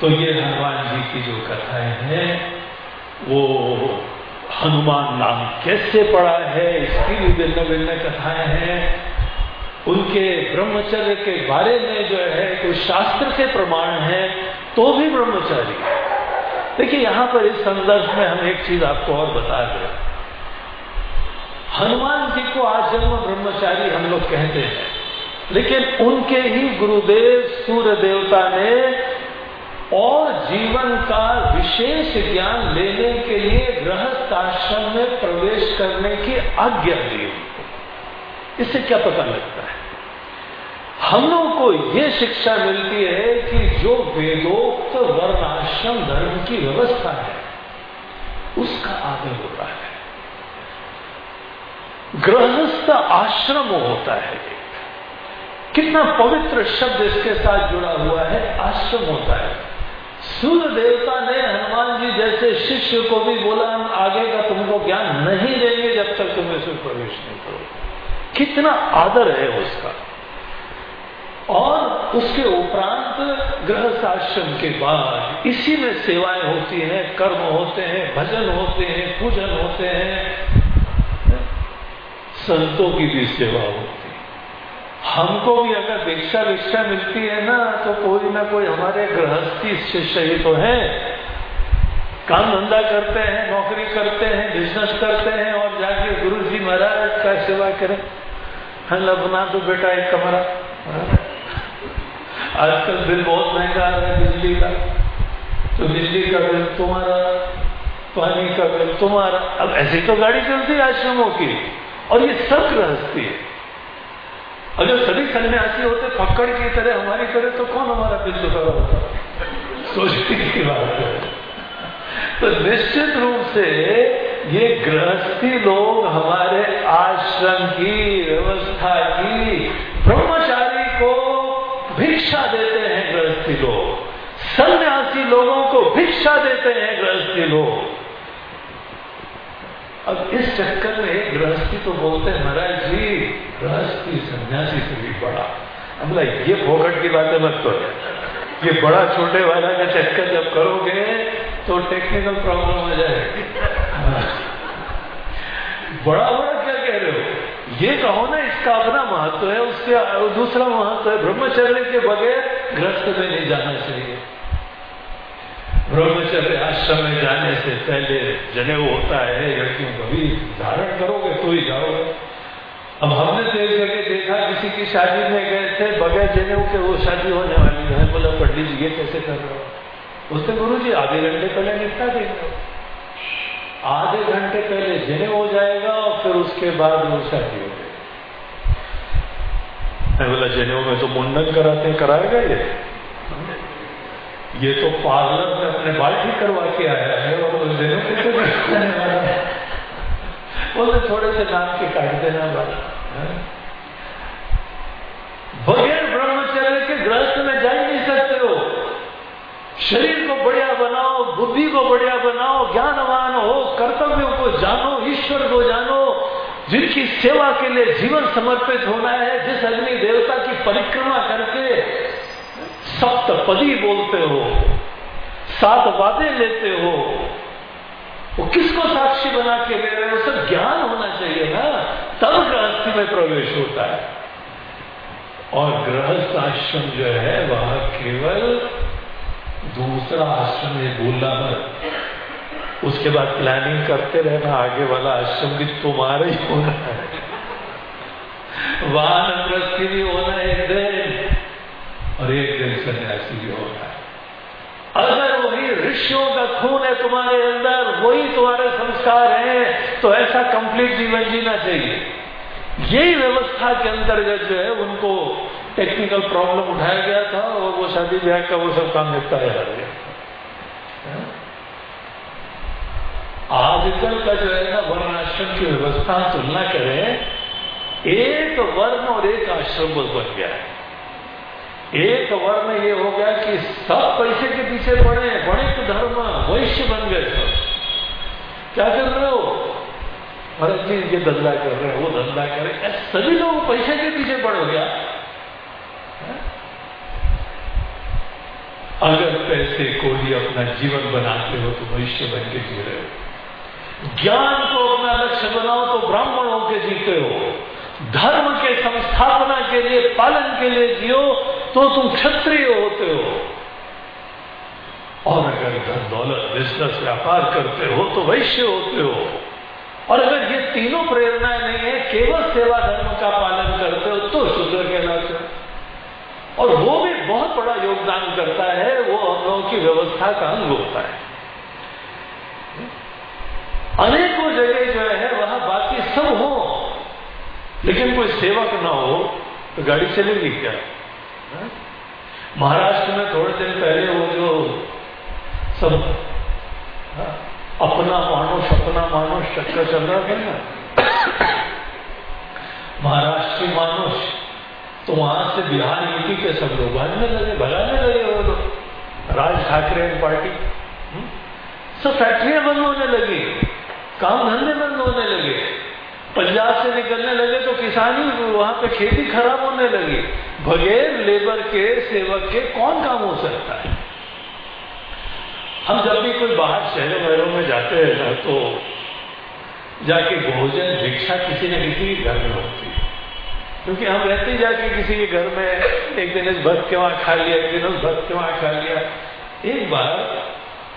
तो ये हनुमान जी की जो कथाएँ हैं, वो हनुमान नाम कैसे पड़ा है, इसकी भी भिन्न भिन्न कथाएँ हैं। उनके ब्रह्मचर्य के बारे में जो है, कोई शास्त्र के प्रमाण है तो भी ब्रह्मचारी। देखिए, यहाँ पर इस संदर्भ में हम एक चीज़ आपको और बता दें। हनुमान जी को आज जन्म ब्रह्मचारी हम लोग कहते हैं। लेकिन उनके ही गुरुदेव सूर्य देवता ने और जीवन का विशेष ज्ञान लेने के लिए गृहस्थ आश्रम में प्रवेश करने की आज्ञा दी। इससे क्या पता लगता है? हम लोगों को यह शिक्षा मिलती है कि जो वेदोक्त वर्णाश्रम धर्म की व्यवस्था है, उसका आदर होता है। गृहस्थ आश्रम होता है। कितना पवित्र शब्द इसके साथ जुड़ा हुआ है, आश्रम होता है। सूर्य देवता ने हनुमान जी जैसे शिष्य को भी बोला, हम आगे का तुमको ज्ञान नहीं देंगे जब तक तुम इसमें प्रवेश नहीं करो कितना आदर है उसका। और उसके उपरांत गृह आश्रम के बाद इसी में सेवाएँ होती हैं, कर्म होते हैं, भजन होते हैं, पूजन होते हैं। संतों की भी सेवा होती है। हमको भी अगर भिक्षा भिक्षा मिलती है ना तो कोई ना कोई हमारे गृहस्थी शिष्य ही तो है। काम धंधा करते हैं, नौकरी करते हैं बिज़नेस करते हैं और जाके गुरु जी महाराज का सेवा करें। हल्ला बना दो बेटा एक कमरा। आजकल बिल बहुत महँगा आ रहा है बिजली का। तो बिजली का बिल तुम्हारा, पानी का बिल तुम्हारा। अब ऐसी तो गाड़ी चलती है आश्रमों की, और ये सब गृहस्थी है। अगर सभी सन्यासी होते, फक्कड़ की तरह हमारी तरह तो कौन हमारा बिल चुका होता? सोचने की बात है। तो निश्चित रूप से ये गृहस्थी लोग हमारे आश्रम की व्यवस्था की। ब्रह्मचारी को भिक्षा देते हैं गृहस्थी लोग। सन्यासी लोगों को भिक्षा देते हैं गृहस्थी लोग। अब इस चक्कर में गृहस्थी तो बोलते हैं, महाराज जी, गृहस्थी सन्यासी से भी बड़ा। अब ये फोकट की बातें मत करो। ये बड़ा छोटे वाला का चक्कर जब करोगे तो टेक्निकल प्रॉब्लम हो जाएगी। बड़ा बड़ा ये कहो ना, इसका अपना महत्व है उसके दूसरा महत्व है, ब्रह्मचर्य के बगैर ग्रस्त में नहीं जाना चाहिए। ब्रह्मचर्य आश्रम में जाने से पहले जने होता है, लड़कियों कभी धारण करोगे तो ही जाओगे। अब हमने तो एक जगह देखा, किसी की शादी में गए थे, बगैर जने के वो शादी होने वाली है। बोला, पंडित जी, ये कैसे कर रहे हो? उसने गुरु जी आधे घंटे पहले निपटा देंगे। आधे घंटे पहले जने हो जाएगा और फिर उसके बाद वो शादी हो जाएगी। बोला जनेऊ में तो मुंडन कराते हैं कराएगा ये? ये तो पार्लर में अपने बाल ठीक करवा के आया है और उस तो है बोले, थोड़े से नाम के काट देना बात बगैर ब्रह्मचर्य के ग्रस्त में जा ही नहीं सकते हो शरीर को बढ़िया बनाओ, बुद्धि को बढ़िया बनाओ, ज्ञानवान हो, कर्तव्यों को जानो, ईश्वर को जानो, जिनकी सेवा के लिए जीवन समर्पित होना है, जिस अग्नि देवता की परिक्रमा करके सप्तपदी बोलते हो, सात वादे लेते हो, वो किसको साक्षी बना के ले रहे हो? सब ज्ञान होना चाहिए ना, तब गृहस्थी में प्रवेश होता है। और गृहस्थ आश्रम जो है, वह केवल दूसरा आश्रम ये भूलना मत। उसके बाद प्लानिंग करते रहना, आगे वाला आश्रम भी तुम्हारा ही होना है। वाहन प्रस्थि भी होना है एक दिन, और एक दिन सन्यासी भी होना है। अगर वही ऋषियों का खून है तुम्हारे अंदर, वही तुम्हारे संस्कार हैं तो ऐसा कंप्लीट जीवन जीना चाहिए। यही व्यवस्था के अंतर्गत जो है उनको टेक्निकल प्रॉब्लम उठाया गया था और वो शादी ब्याह का वो सब काम निपटाया गया आजकल का जो है ना वर्ण आश्रम की व्यवस्था, तुलना करें, एक वर्ण और एक आश्रम बन गया है। एक वर्ण ये हो गया कि सब पैसे के पीछे पड़े, बड़े तो धर्म, वैश्य बन गए सब। क्या कर रहे हो? भरत चीज़ ये धंधा कर रहे हैं, वो धंधा कर रहे हैं। सभी लोग पैसे के पीछे पड़ गया। अगर पैसे को ही अपना जीवन बनाते हो तो भविष्य बन के जी रहे हो। ज्ञान को अपना लक्ष्य बनाओ तो ब्राह्मण होकर जीते हो। धर्म के संस्थापना के लिए, पालन के लिए जियो तो तुम क्षत्रिय होते हो। और अगर धन दौलत बिज़नेस व्यापार करते हो तो वैश्य होते हो। और अगर ये तीनों प्रेरणाएँ नहीं है, केवल सेवा धर्म का पालन करते हो तो शुद्र कहलाते हो। और वो भी बहुत बड़ा योगदान करता है, वो हम लोगों की व्यवस्था का अंग होता है। अनेकों जगह जो है, वहाँ बाकी सब हो, लेकिन कोई सेवक ना हो तो गाड़ी चलेगी क्या? महाराष्ट्र में थोड़े दिन पहले वो जो सब अपना मानुष अपना मानुष चक्कर चल रहा था ना? महाराष्ट्र की मानुष तो वहाँ से बिहार यूपी के सब लोग भागने लगे, भगाने लगे वो लोग। राज ठाकरे पार्टी। हम्म? सब फैक्ट्रियाँ बंद होने लगी, काम धंधे बंद होने लगे। पंजाब से निकलने लगे तो किसान ही वहाँ पे खेती खराब होने लगी। बगैर लेबर के, सेवक के कौन काम हो सकता है? हम जब भी कोई बाहर शहरों वहरों में जाते हैं ना तो जाके भोजन, भिक्षा किसी न किसी घर में होती है। क्योंकि हम रहते ही जाके किसी के घर में एक दिन इस भक्त के वहाँ खा लिया, एक दिन उस भक्त के वहाँ खा लिया। एक बार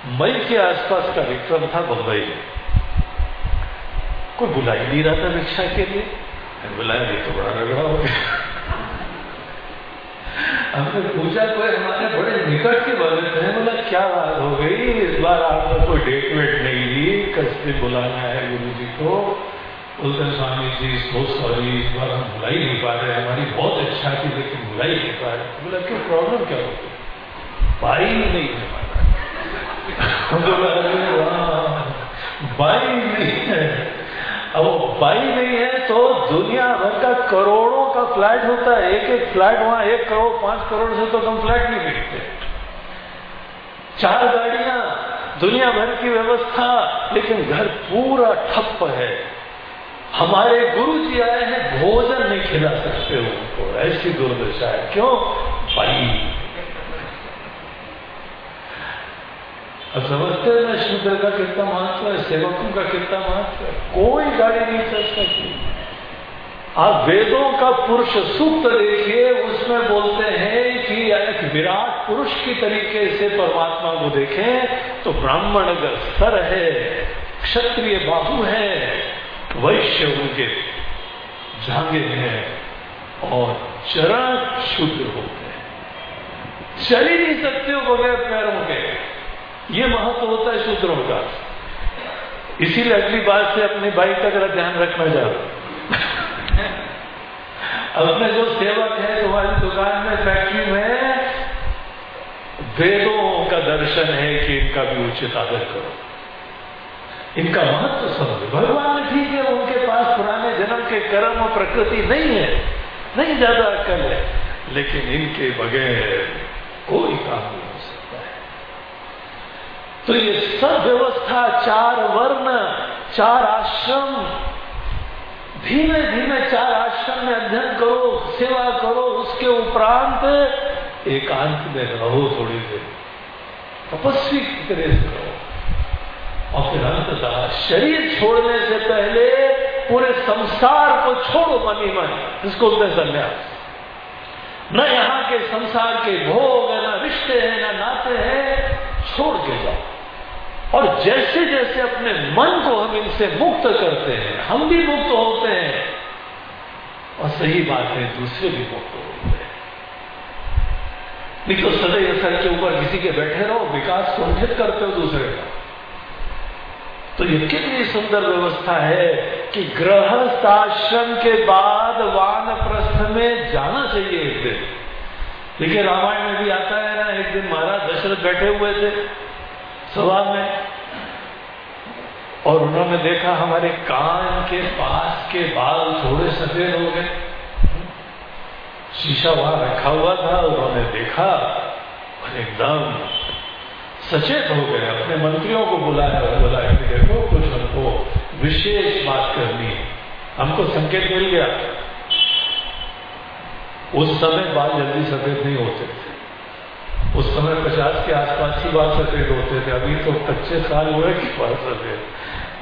मई के आसपास का विक्रम था बम्बई में। कोई बुला ही नहीं रहा था रिक्शा के लिए। बुलाया नहीं तो बड़ा रगड़ा हो गया। हमने पूछा, कोई हमारे बड़े निकट के बने थे? बोला, क्या बात हो गई? इस बार आपने कोई डेट वेट नहीं ली। कैसे बुलाना है गुरु जी को। बोलते स्वामी जी सो सॉरी इस बार हम ही नहीं पा रहे हमारी बहुत इच्छा थी, लेकिन ही नहीं पा रहे। बोला, क्यों? प्रॉब्लम क्या होती भाई नहीं है बोला भाई नहीं है। अब वो बाई नहीं है तो दुनिया भर का करोड़ों का फ्लैट होता है। एक एक फ्लैट, वहाँ एक करोड़, पाँच करोड़ से तो कम फ्लैट नहीं मिलते। चार गाड़ियाँ, दुनिया भर की व्यवस्था, लेकिन घर पूरा ठप्प है। हमारे गुरु जी आए हैं, भोजन नहीं खिला सकते उनको। ऐसी दुर्दशा है। क्यों? भाई। अब समझते हैं ना शूद्र का कितना महत्व है, सेवकों का कितना महत्व है। कोई गाड़ी नहीं चल सकती। आप वेदों का पुरुष सूक्त देखिए, उसमें बोलते हैं कि एक विराट पुरुष की तरीके से परमात्मा को देखें तो ब्राह्मण अगर सर है, क्षत्रिय बाहु है वैश्य उनके जांगे हैं और चरण शुद्र होते हैं चल ही नहीं सकते हो, बगैर पैरों के। ये महत्व होता है सूत्रों का। इसीलिए अगली बार से अपनी बाइक का जरा ध्यान रखना चाहता अपने जो सेवक है, तुम्हारी दुकान में, फैक्ट्री में, वेदों का दर्शन है कि इनका भी उचित आदर करो। इनका महत्व समझो। भगवान ने ठीक है, उनके पास पुराने जन्म के कर्म और प्रकृति नहीं है, नहीं ज़्यादा अकल है, लेकिन इनके बगैर कोई काम नहीं हो सकता है। तो ये सब व्यवस्था चार वर्ण, चार आश्रम धीमे धीमे चार आश्रम में अध्ययन करो, सेवा करो, उसके उपरांत एकांत में रहो थोड़ी देर। तपस्वी तरह से करो। और फिर अंत अंततः शरीर छोड़ने से पहले पूरे संसार को छोड़ो मन मन जिसको बोलते संन्यास न यहाँ के संसार के भोग है ना रिश्ते हैं, न नाते हैं, छोड़ के जाओ। और जैसे जैसे अपने मन को हम इनसे मुक्त करते हैं, हम भी मुक्त होते हैं। और सही बात है, दूसरे भी मुक्त होते हैं। नहीं तो सदैव सर के ऊपर किसी के बैठे रहो, विकास कुंठित करते हो दूसरे का। तो ये कितनी सुंदर व्यवस्था है कि गृहस्थ आश्रम के बाद वान प्रस्थ में जाना चाहिए एक दिन। देखिए, रामायण में भी आता है ना, एक दिन महाराज दशरथ बैठे हुए थे सभा में, और उन्होंने देखा हमारे कान के पास के बाल थोड़े सफ़ेद हो गए। शीशा वहाँ रखा हुआ था, उन्होंने देखा और एकदम सचेत हो गए, अपने मंत्रियों को बुलाया और कि देखो, कुछ हमको विशेष बात करनी है। हमको संकेत मिल गया। उस समय बाल जल्दी सफ़ेद नहीं होते थे। उस समय पचास के आसपास ही बाल सफ़ेद होते थे। अभी तो पच्चीस साल हुए कि बाल सफ़ेद।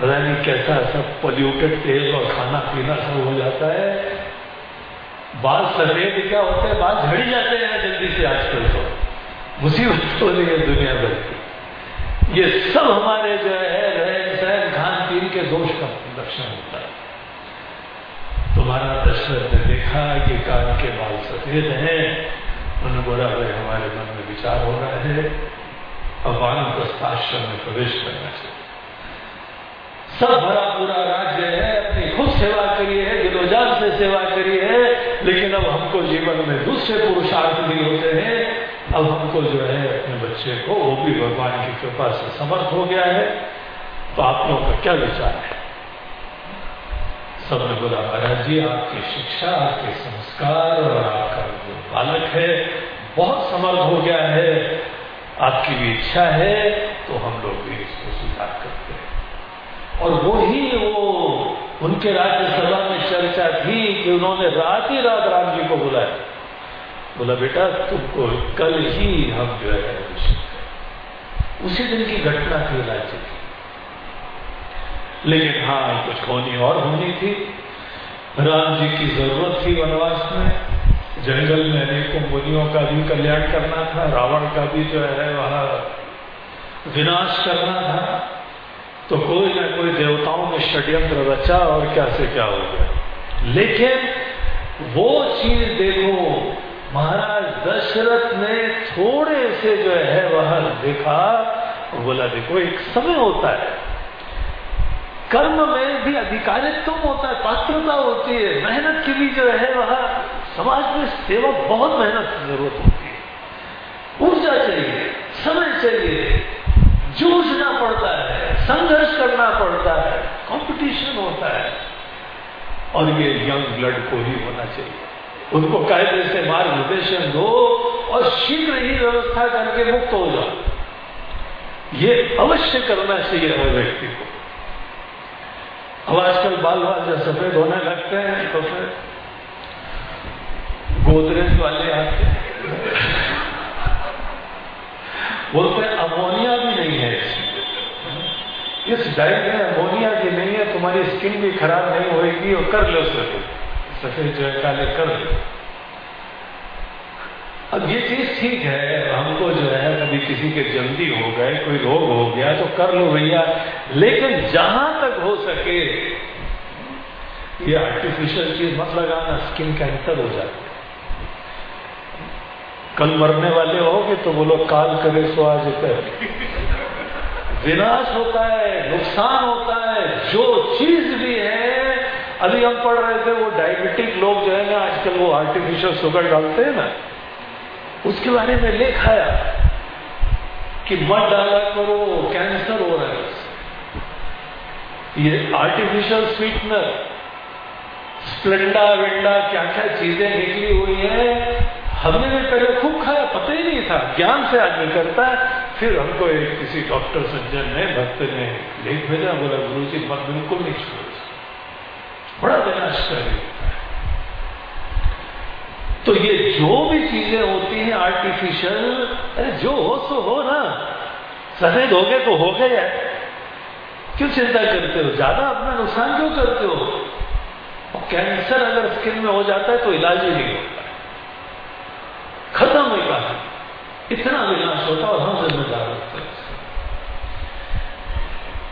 पता नहीं कैसा सब पोल्यूटेड तेल और खाना पीना सब हो जाता है। बाल सफ़ेद क्या होते हैं? बाल झड़ी जाते हैं जल्दी से आजकल तो। मुसीबत हो रही है दुनिया भर की ये सब हमारे जो है, रहन सहन, खान पीन के दोष का लक्षण होता है। तुम्हारा दशरथ ने देखा कि कान के बाल सफ़ेद हैं। उन्होंने बोला भाई हमारे मन में विचार हो रहा है। अब वानप्रस्थाश्रम में प्रवेश करना चाहिए। सब भरा पूरा राज्य है, अपनी खुद सेवा करी है, दिलोजान से सेवा करी है, लेकिन अब हमको जीवन में दूसरे पुरुषार्थ भी होते हैं। अब हमको जो है अपने बच्चे को वो भी भगवान की कृपा से समर्थ हो गया है। तो आप लोगों का क्या विचार है? सबने बोला, महाराज जी, आपकी शिक्षा, आपके संस्कार और आपका जो बालक है, बहुत समर्थ हो गया है। आपकी भी इच्छा है तो हम लोग भी इसको स्वीकार करते हैं। और वो ही वो उनके राज्यसभा में चर्चा थी कि उन्होंने रात ही रात राम जी को बुलाया। बोला, बेटा, तुमको कल ही हम जो है उसी दिन की घटना थी राज्य की। लेकिन हाँ कुछ होनी और होनी थी। राम जी की ज़रूरत थी वनवास में। जंगल में अनेकों मुनियों का भी कल्याण करना था। रावण का भी जो है वह विनाश करना था। तो कोई ना कोई देवताओं ने षड्यंत्र रचा और क्या से क्या हो गया। लेकिन वो चीज़ देखो महाराज दशरथ ने थोड़े से जो है वह देखा, बोला, देखो, एक समय होता है। कर्म में भी अधिकारित्व होता है, पात्रता होती है, मेहनत की भी जो है वह समाज में सेवा बहुत मेहनत की ज़रूरत होती है। ऊर्जा चाहिए, समय चाहिए जूझना पड़ता है, संघर्ष करना पड़ता है कंपटीशन होता है। और ये यंग ब्लड को ही होना चाहिए। उनको कायदे से मार्गदर्शन दो और शीघ्र ही व्यवस्था करके मुक्त हो जाओ। ये अवश्य करना चाहिए हर व्यक्ति को। अब आजकल बाल बाल जब सफ़ेद होने लगते हैं तो फिर गोदरेज वाले आते हैं। बोलते अमोनिया भी नहीं है इस डाइट में अमोनिया भी नहीं है, तुम्हारी स्किन भी खराब नहीं होगी और कर लो सफ़ेद सफ़ेद जो है काले कर अब ये चीज़ ठीक है, हमको जो है, कभी किसी के जल्दी हो गए, कोई रोग हो गया तो कर लो भैया। लेकिन जहाँ तक हो सके, ये आर्टिफिशियल चीज़ मत लगाना स्किन कैंसर हो जाती है। कल मरने वाले हो होगे तो बोलो काल करे सो आज कर विनाश होता है, नुकसान होता है, जो चीज़ भी है अभी हम पढ़ रहे थे, वो डायबिटिक लोग जो है ना, आजकल वो आर्टिफिशियल शुगर डालते हैं ना, उसके बारे में लिखा आया कि मत डाला करो कैंसर हो रहा है ये आर्टिफिशियल स्वीटनर स्प्लेंडा वेंडा क्या क्या चीज़ें निकली हुई है, हमने भी पहले खूब खाया, पता ही नहीं था। ज्ञान से आदमी करता है, फिर हमको एक किसी डॉक्टर सज्जन ने भक्त ने लेख भेजा, बोला गुरु जी मत बिल्कुल नहीं छोड़। बड़ा विनाशकारी होता है। तो ये जो भी चीज़ें होती हैं आर्टिफिशियल अरे जो हो, सो हो ना। सफ़ेद हो गए तो हो गए। क्यों चिंता करते हो? ज़्यादा अपना नुकसान क्यों करते हो? और कैंसर अगर स्किन में हो जाता है तो इलाज ही नहीं होता। खत्म हो। कहा इतना विनाश होता और हम जिम्मेदार होते हैं।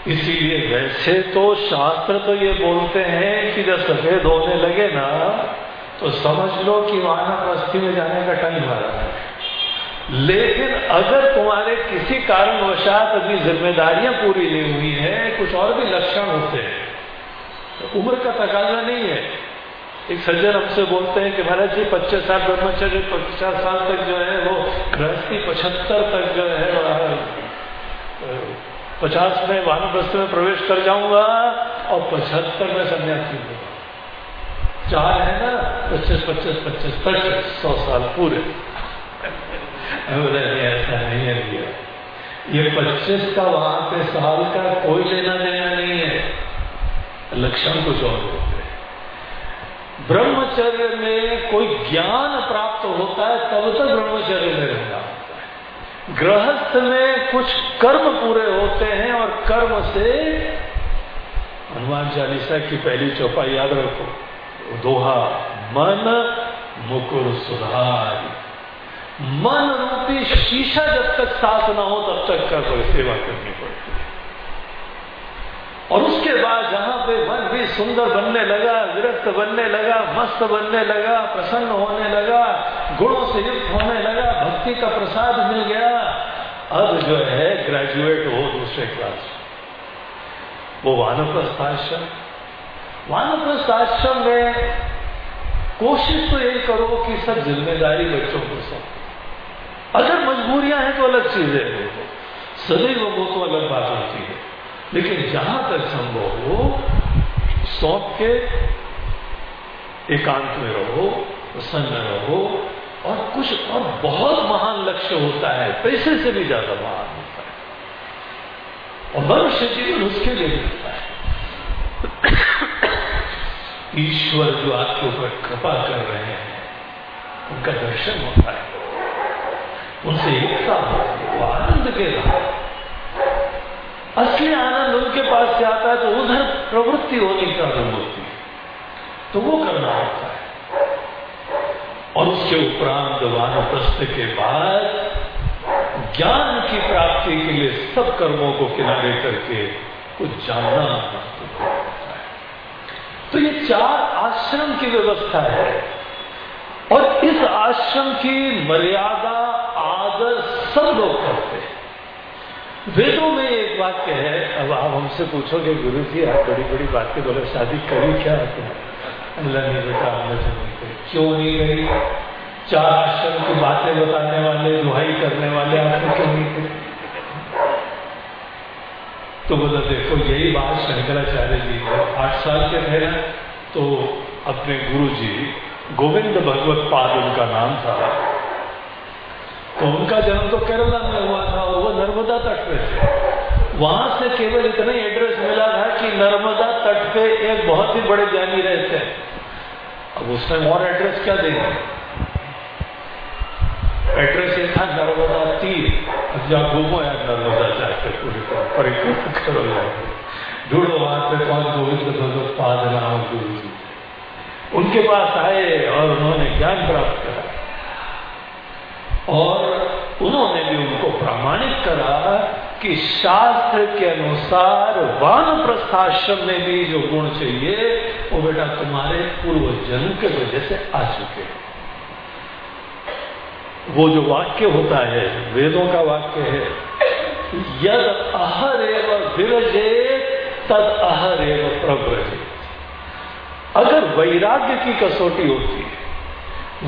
इसीलिए वैसे तो शास्त्र तो ये बोलते हैं कि जब सफ़ेद होने लगे ना तो समझ लो कि वानप्रस्थी में जाने का टाइम आ रहा है। लेकिन अगर तुम्हारे किसी कारणवशात अपनी जिम्मेदारियाँ पूरी नहीं हुई है, कुछ और भी लक्षण होते हैं तो उम्र का तकाजा नहीं है। एक सज्जन हमसे बोलते हैं कि महाराज जी, पच्चीस साल ब्रह्मचर्य, पचास साल तक जो है वो गृहस्थी पचहत्तर तक जो है पचास में वाहन वानप्रस्थ में प्रवेश कर जाऊँगा और पचहत्तर में संन्यासी होगा चार है ना? पच्चीस पच्चीस पच्चीस पच्चीस, सौ साल पूरे। ऐसा नहीं है भैया। ये पच्चीस का वहाँ पे साल का कोई लेना देना नहीं है। लक्षण कुछ और होते ब्रह्मचर्य में कोई ज्ञान प्राप्त होता है, तब तक ब्रह्मचर्य में रहना। गृहस्थ में कुछ कर्म पूरे होते हैं और कर्म से हनुमान चालीसा की पहली चौपाई याद रखो। दोहा, मन मुकुर सुधार। मन रूपी शीशा जब तक साफ़ ना हो, तब तक कर कोई सेवा करनी पड़ती है। और उसके बाद जहाँ पे मन भी सुंदर बनने लगा, विरक्त बनने लगा, मस्त बनने लगा, प्रसन्न होने लगा गुणों से युक्त होने लगा, भक्ति का प्रसाद मिल गया। अब जो है ग्रेजुएट हो दूसरे क्लास वो वानप्रस्थ आश्रम। वानप्रस्थ आश्रम में कोशिश तो यही करो कि सब ज़िम्मेदारी बच्चों को सब अगर मजबूरियाँ हैं तो अलग चीज़ें है। सदैव वो तो अलग बात होती है। लेकिन जहाँ तक संभव हो, सौंप के एकांत में रहो, प्रसन्न रहो और कुछ और बहुत महान लक्ष्य होता है, पैसे से भी ज़्यादा महान होता है। और मनुष्य जीवन उसके लिए मिलता है। ईश्वर जो आपके ऊपर कृपा कर रहे हैं, उनका दर्शन होता है। उनसे एकता होती है, वो आनंद के रहा। असली आनंद उनके पास से आता है तो उधर प्रवृत्ति होने का आनंद होती है। तो वो करना होता है। और उसके उपरांत वानप्रस्थ के बाद ज्ञान की प्राप्ति के लिए सब कर्मों को किनारे करके कुछ जानना तो ये चार आश्रम की व्यवस्था है। और इस आश्रम की मर्यादा, आदर सब लोग करते हैं। वेदों में एक वाक्य है, अब आप हमसे पूछोगे गुरु जी आप बड़ी बड़ी बातें बोले, शादी करी क्या अल्लाह ने बेटा हमने क्यों नहीं करी चार आश्रम की बातें बताने वाले, दुहाई करने वाले आपने क्यों नहीं करी तो बोला, देखो, यही बात शंकराचार्य जी आठ साल के थे तो अपने गुरु जी गोविंद भगवत पाद उनका नाम था। तो उनका जन्म तो केरला में हुआ था और वो नर्मदा तट पे थे। वहाँ से केवल इतना ही एड्रेस मिला था कि नर्मदा तट पे एक बहुत ही बड़े ज्ञानी रहते हैं। अब उस टाइम और एड्रेस क्या देंगे? एड्रेस ये था नर्मदा तीर। अब जहाँ घूमो यार नर्मदा जाके पूरी परिक्रमा करो जाके वहाँ पे कौन गोविंद भगवत पाद नाम गुरु जी उनके पास आए और उन्होंने ज्ञान प्राप्त करा। और उन्होंने भी उनको प्रमाणित करा कि शास्त्र के अनुसार वान प्रस्थाश्रम में भी जो गुण चाहिए, वो बेटा तुम्हारे पूर्व जन्म के वजह से आ चुके हैं। वो जो वाक्य होता है, वेदों का वाक्य है, यद अहर एवं विरजे तद अहर एवं प्रव्रजे अगर वैराग्य की कसौटी होती है,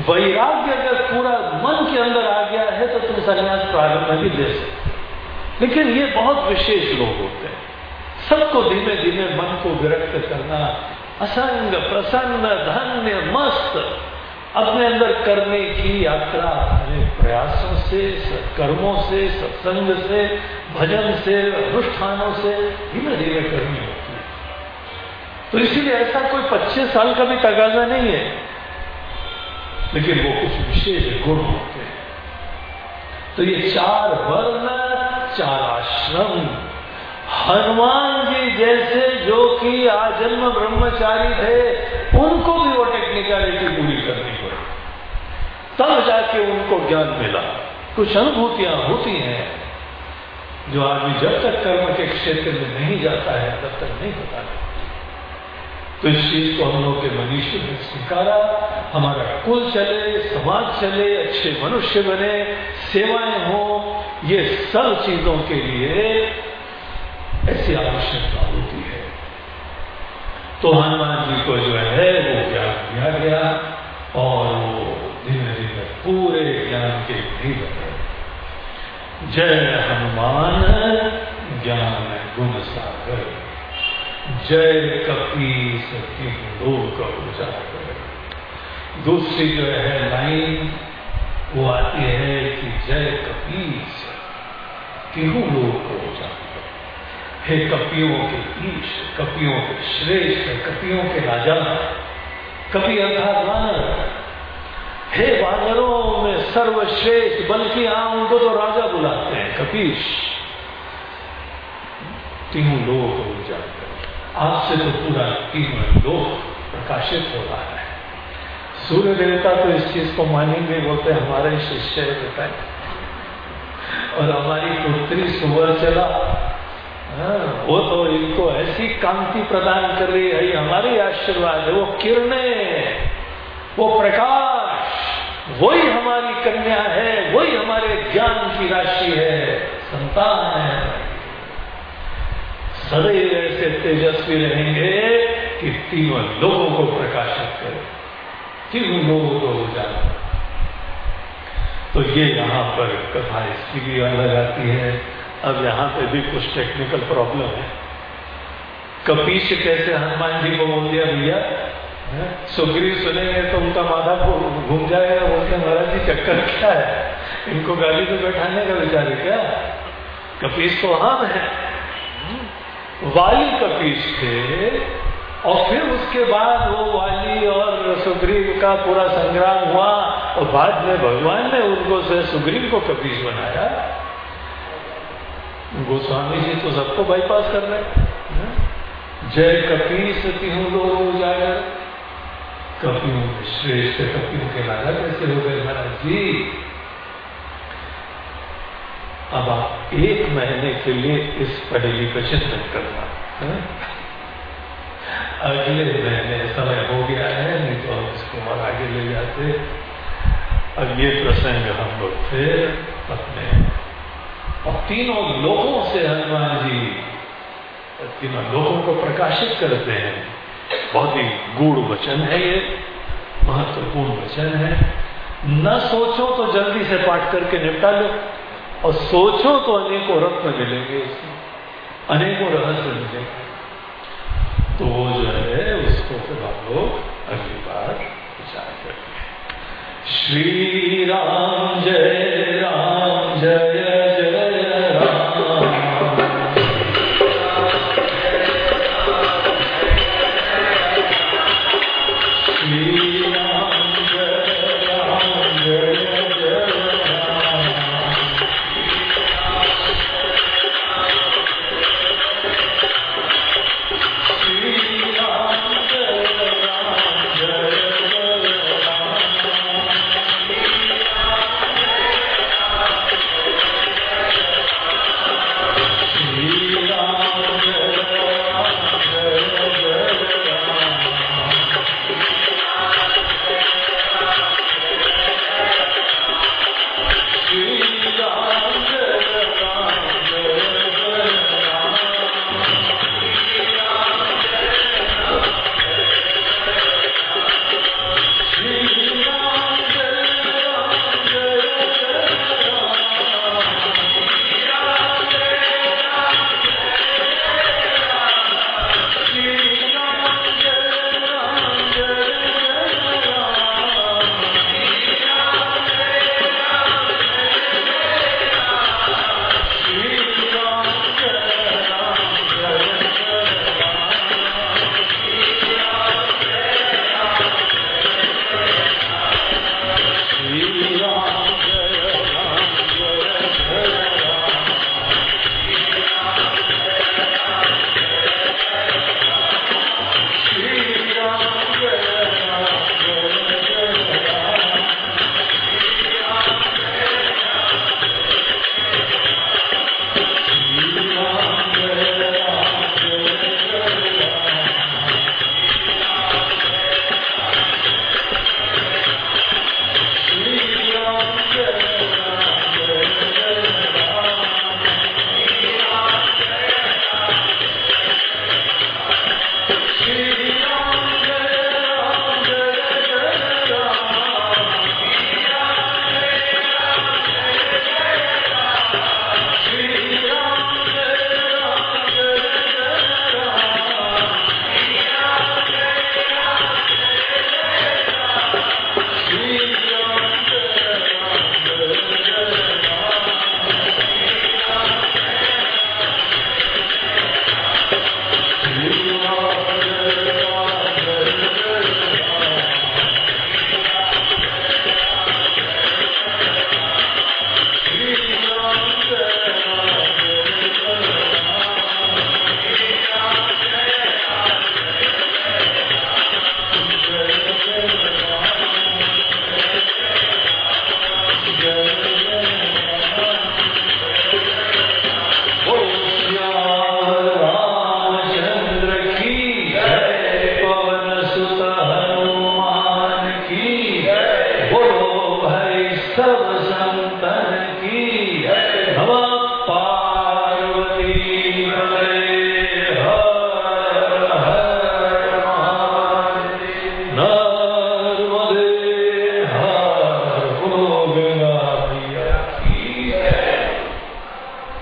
वैराग्य अगर पूरा मन के अंदर आ गया है तो तुम संन्यास प्रारंभ भी दे सकते लेकिन ये बहुत विशेष लोग होते हैं। सबको धीमे धीमे मन को विरक्त करना असंग प्रसन्न धन्य, मस्त, अपने अंदर करने की यात्रा अपने प्रयासों से कर्मों से, सत्संग से, भजन से, अनुष्ठानों से धीमे धीमे करनी होती है। तो इसीलिए ऐसा कोई 25 साल का भी तगाजा नहीं है। लेकिन वो कुछ विशेष गुण होते हैं। तो ये चार वर्ण, चार आश्रम। हनुमान जी जैसे जो कि आजन्म ब्रह्मचारी थे, उनको भी वो टेक्निकलिटी पूरी करनी पड़ी। तब जाके उनको ज्ञान मिला। कुछ अनुभूतियाँ होती हैं जो आदमी जब तक कर्म के क्षेत्र में नहीं जाता है, तब तक नहीं होता तो इस चीज़ को हम लोग के मनुष्य ने स्वीकारा। हमारा कुल चले, समाज चले, अच्छे मनुष्य बने, सेवाएँ हो, ये सब चीज़ों के लिए ऐसी आवश्यकता होती है। तो हनुमान जी को जो है, वो ज्ञान दिया गया और वो धीरे धीरे पूरे ज्ञान के भी बने जय हनुमान, ज्ञान गुण सागर। जय कपी सत्य लोक उजागर दूसरी जो है लाइन, वो आती है कि जय कपीस तिहु लोक उजागर हे कपियों के ईश, कपियों के श्रेष्ठ, कपियों के राजा कपि अर्थात वानर हे वानरों में सर्वश्रेष्ठ, बल्कि हम उनको तो राजा बुलाते हैं, कपीश। तीनों लोग हो जाते आपसे तो पूरा तीनों लोग प्रकाशित हो रहा है। सूर्य देवता तो इस चीज़ को मानेंगे बोलते हमारे शिष्य है और हमारी पुत्री सुवर चला। हाँ, वो तो इनको ऐसी कांति प्रदान कर रही है हमारी आशीर्वाद है वो किरणें वो प्रकाश वही हमारी कन्या है वही हमारे ज्ञान की राशि है संतान है। सदैव ऐसे तेजस्वी रहेंगे कि तीनों लोगों को प्रकाशित करें। तीनों लोगों को उजाला तो ये यहाँ पर कथा इसकी भी अलग आती है। अब यहाँ पे भी कुछ टेक्निकल प्रॉब्लम है। कपीश कैसे हनुमान जी को बोल दिया, भैया सुग्रीव सुनेंगे तो उनका माथा घूम जाएगा। बोलते महाराज जी, चक्कर क्या है? इनको गाली पे बैठाने का विचार है क्या? कपीश तो हम है। वाली कपीश थे, और फिर उसके बाद वो वाली और सुग्रीव का पूरा संग्राम हुआ, और बाद में भगवान ने उनको से सुग्रीव को कपीश बनाया। गोस्वामी जी तो सबको बाईपास कर रहे जय कपीस तिहु लोग उजागर। कपियों में श्रेष्ठ कपियों के राजा कैसे हो गए महाराज जी। अब आप एक महीने के लिए इस पहेली का चिंतन करना, है? अगले महीने समय हो गया है, नहीं तो हम इसको और आगे ले जाते। अब ये प्रसंग हम लोग फिर अपने और तीनों लोगों से हनुमान जी, तीनों लोगों को प्रकाशित करते हैं। बहुत ही गूढ़ वचन है ये, महत्वपूर्ण वचन है। न सोचो तो जल्दी से पाठ करके निपटा लो। और सोचो तो अनेकों रत्न मिलेंगे इसमें, अनेकों रहस्य मिलेंगे। तो वो जो है, उसको फिर आप लोग अगली बार विचार करेंगे श्री राम जय राम जय।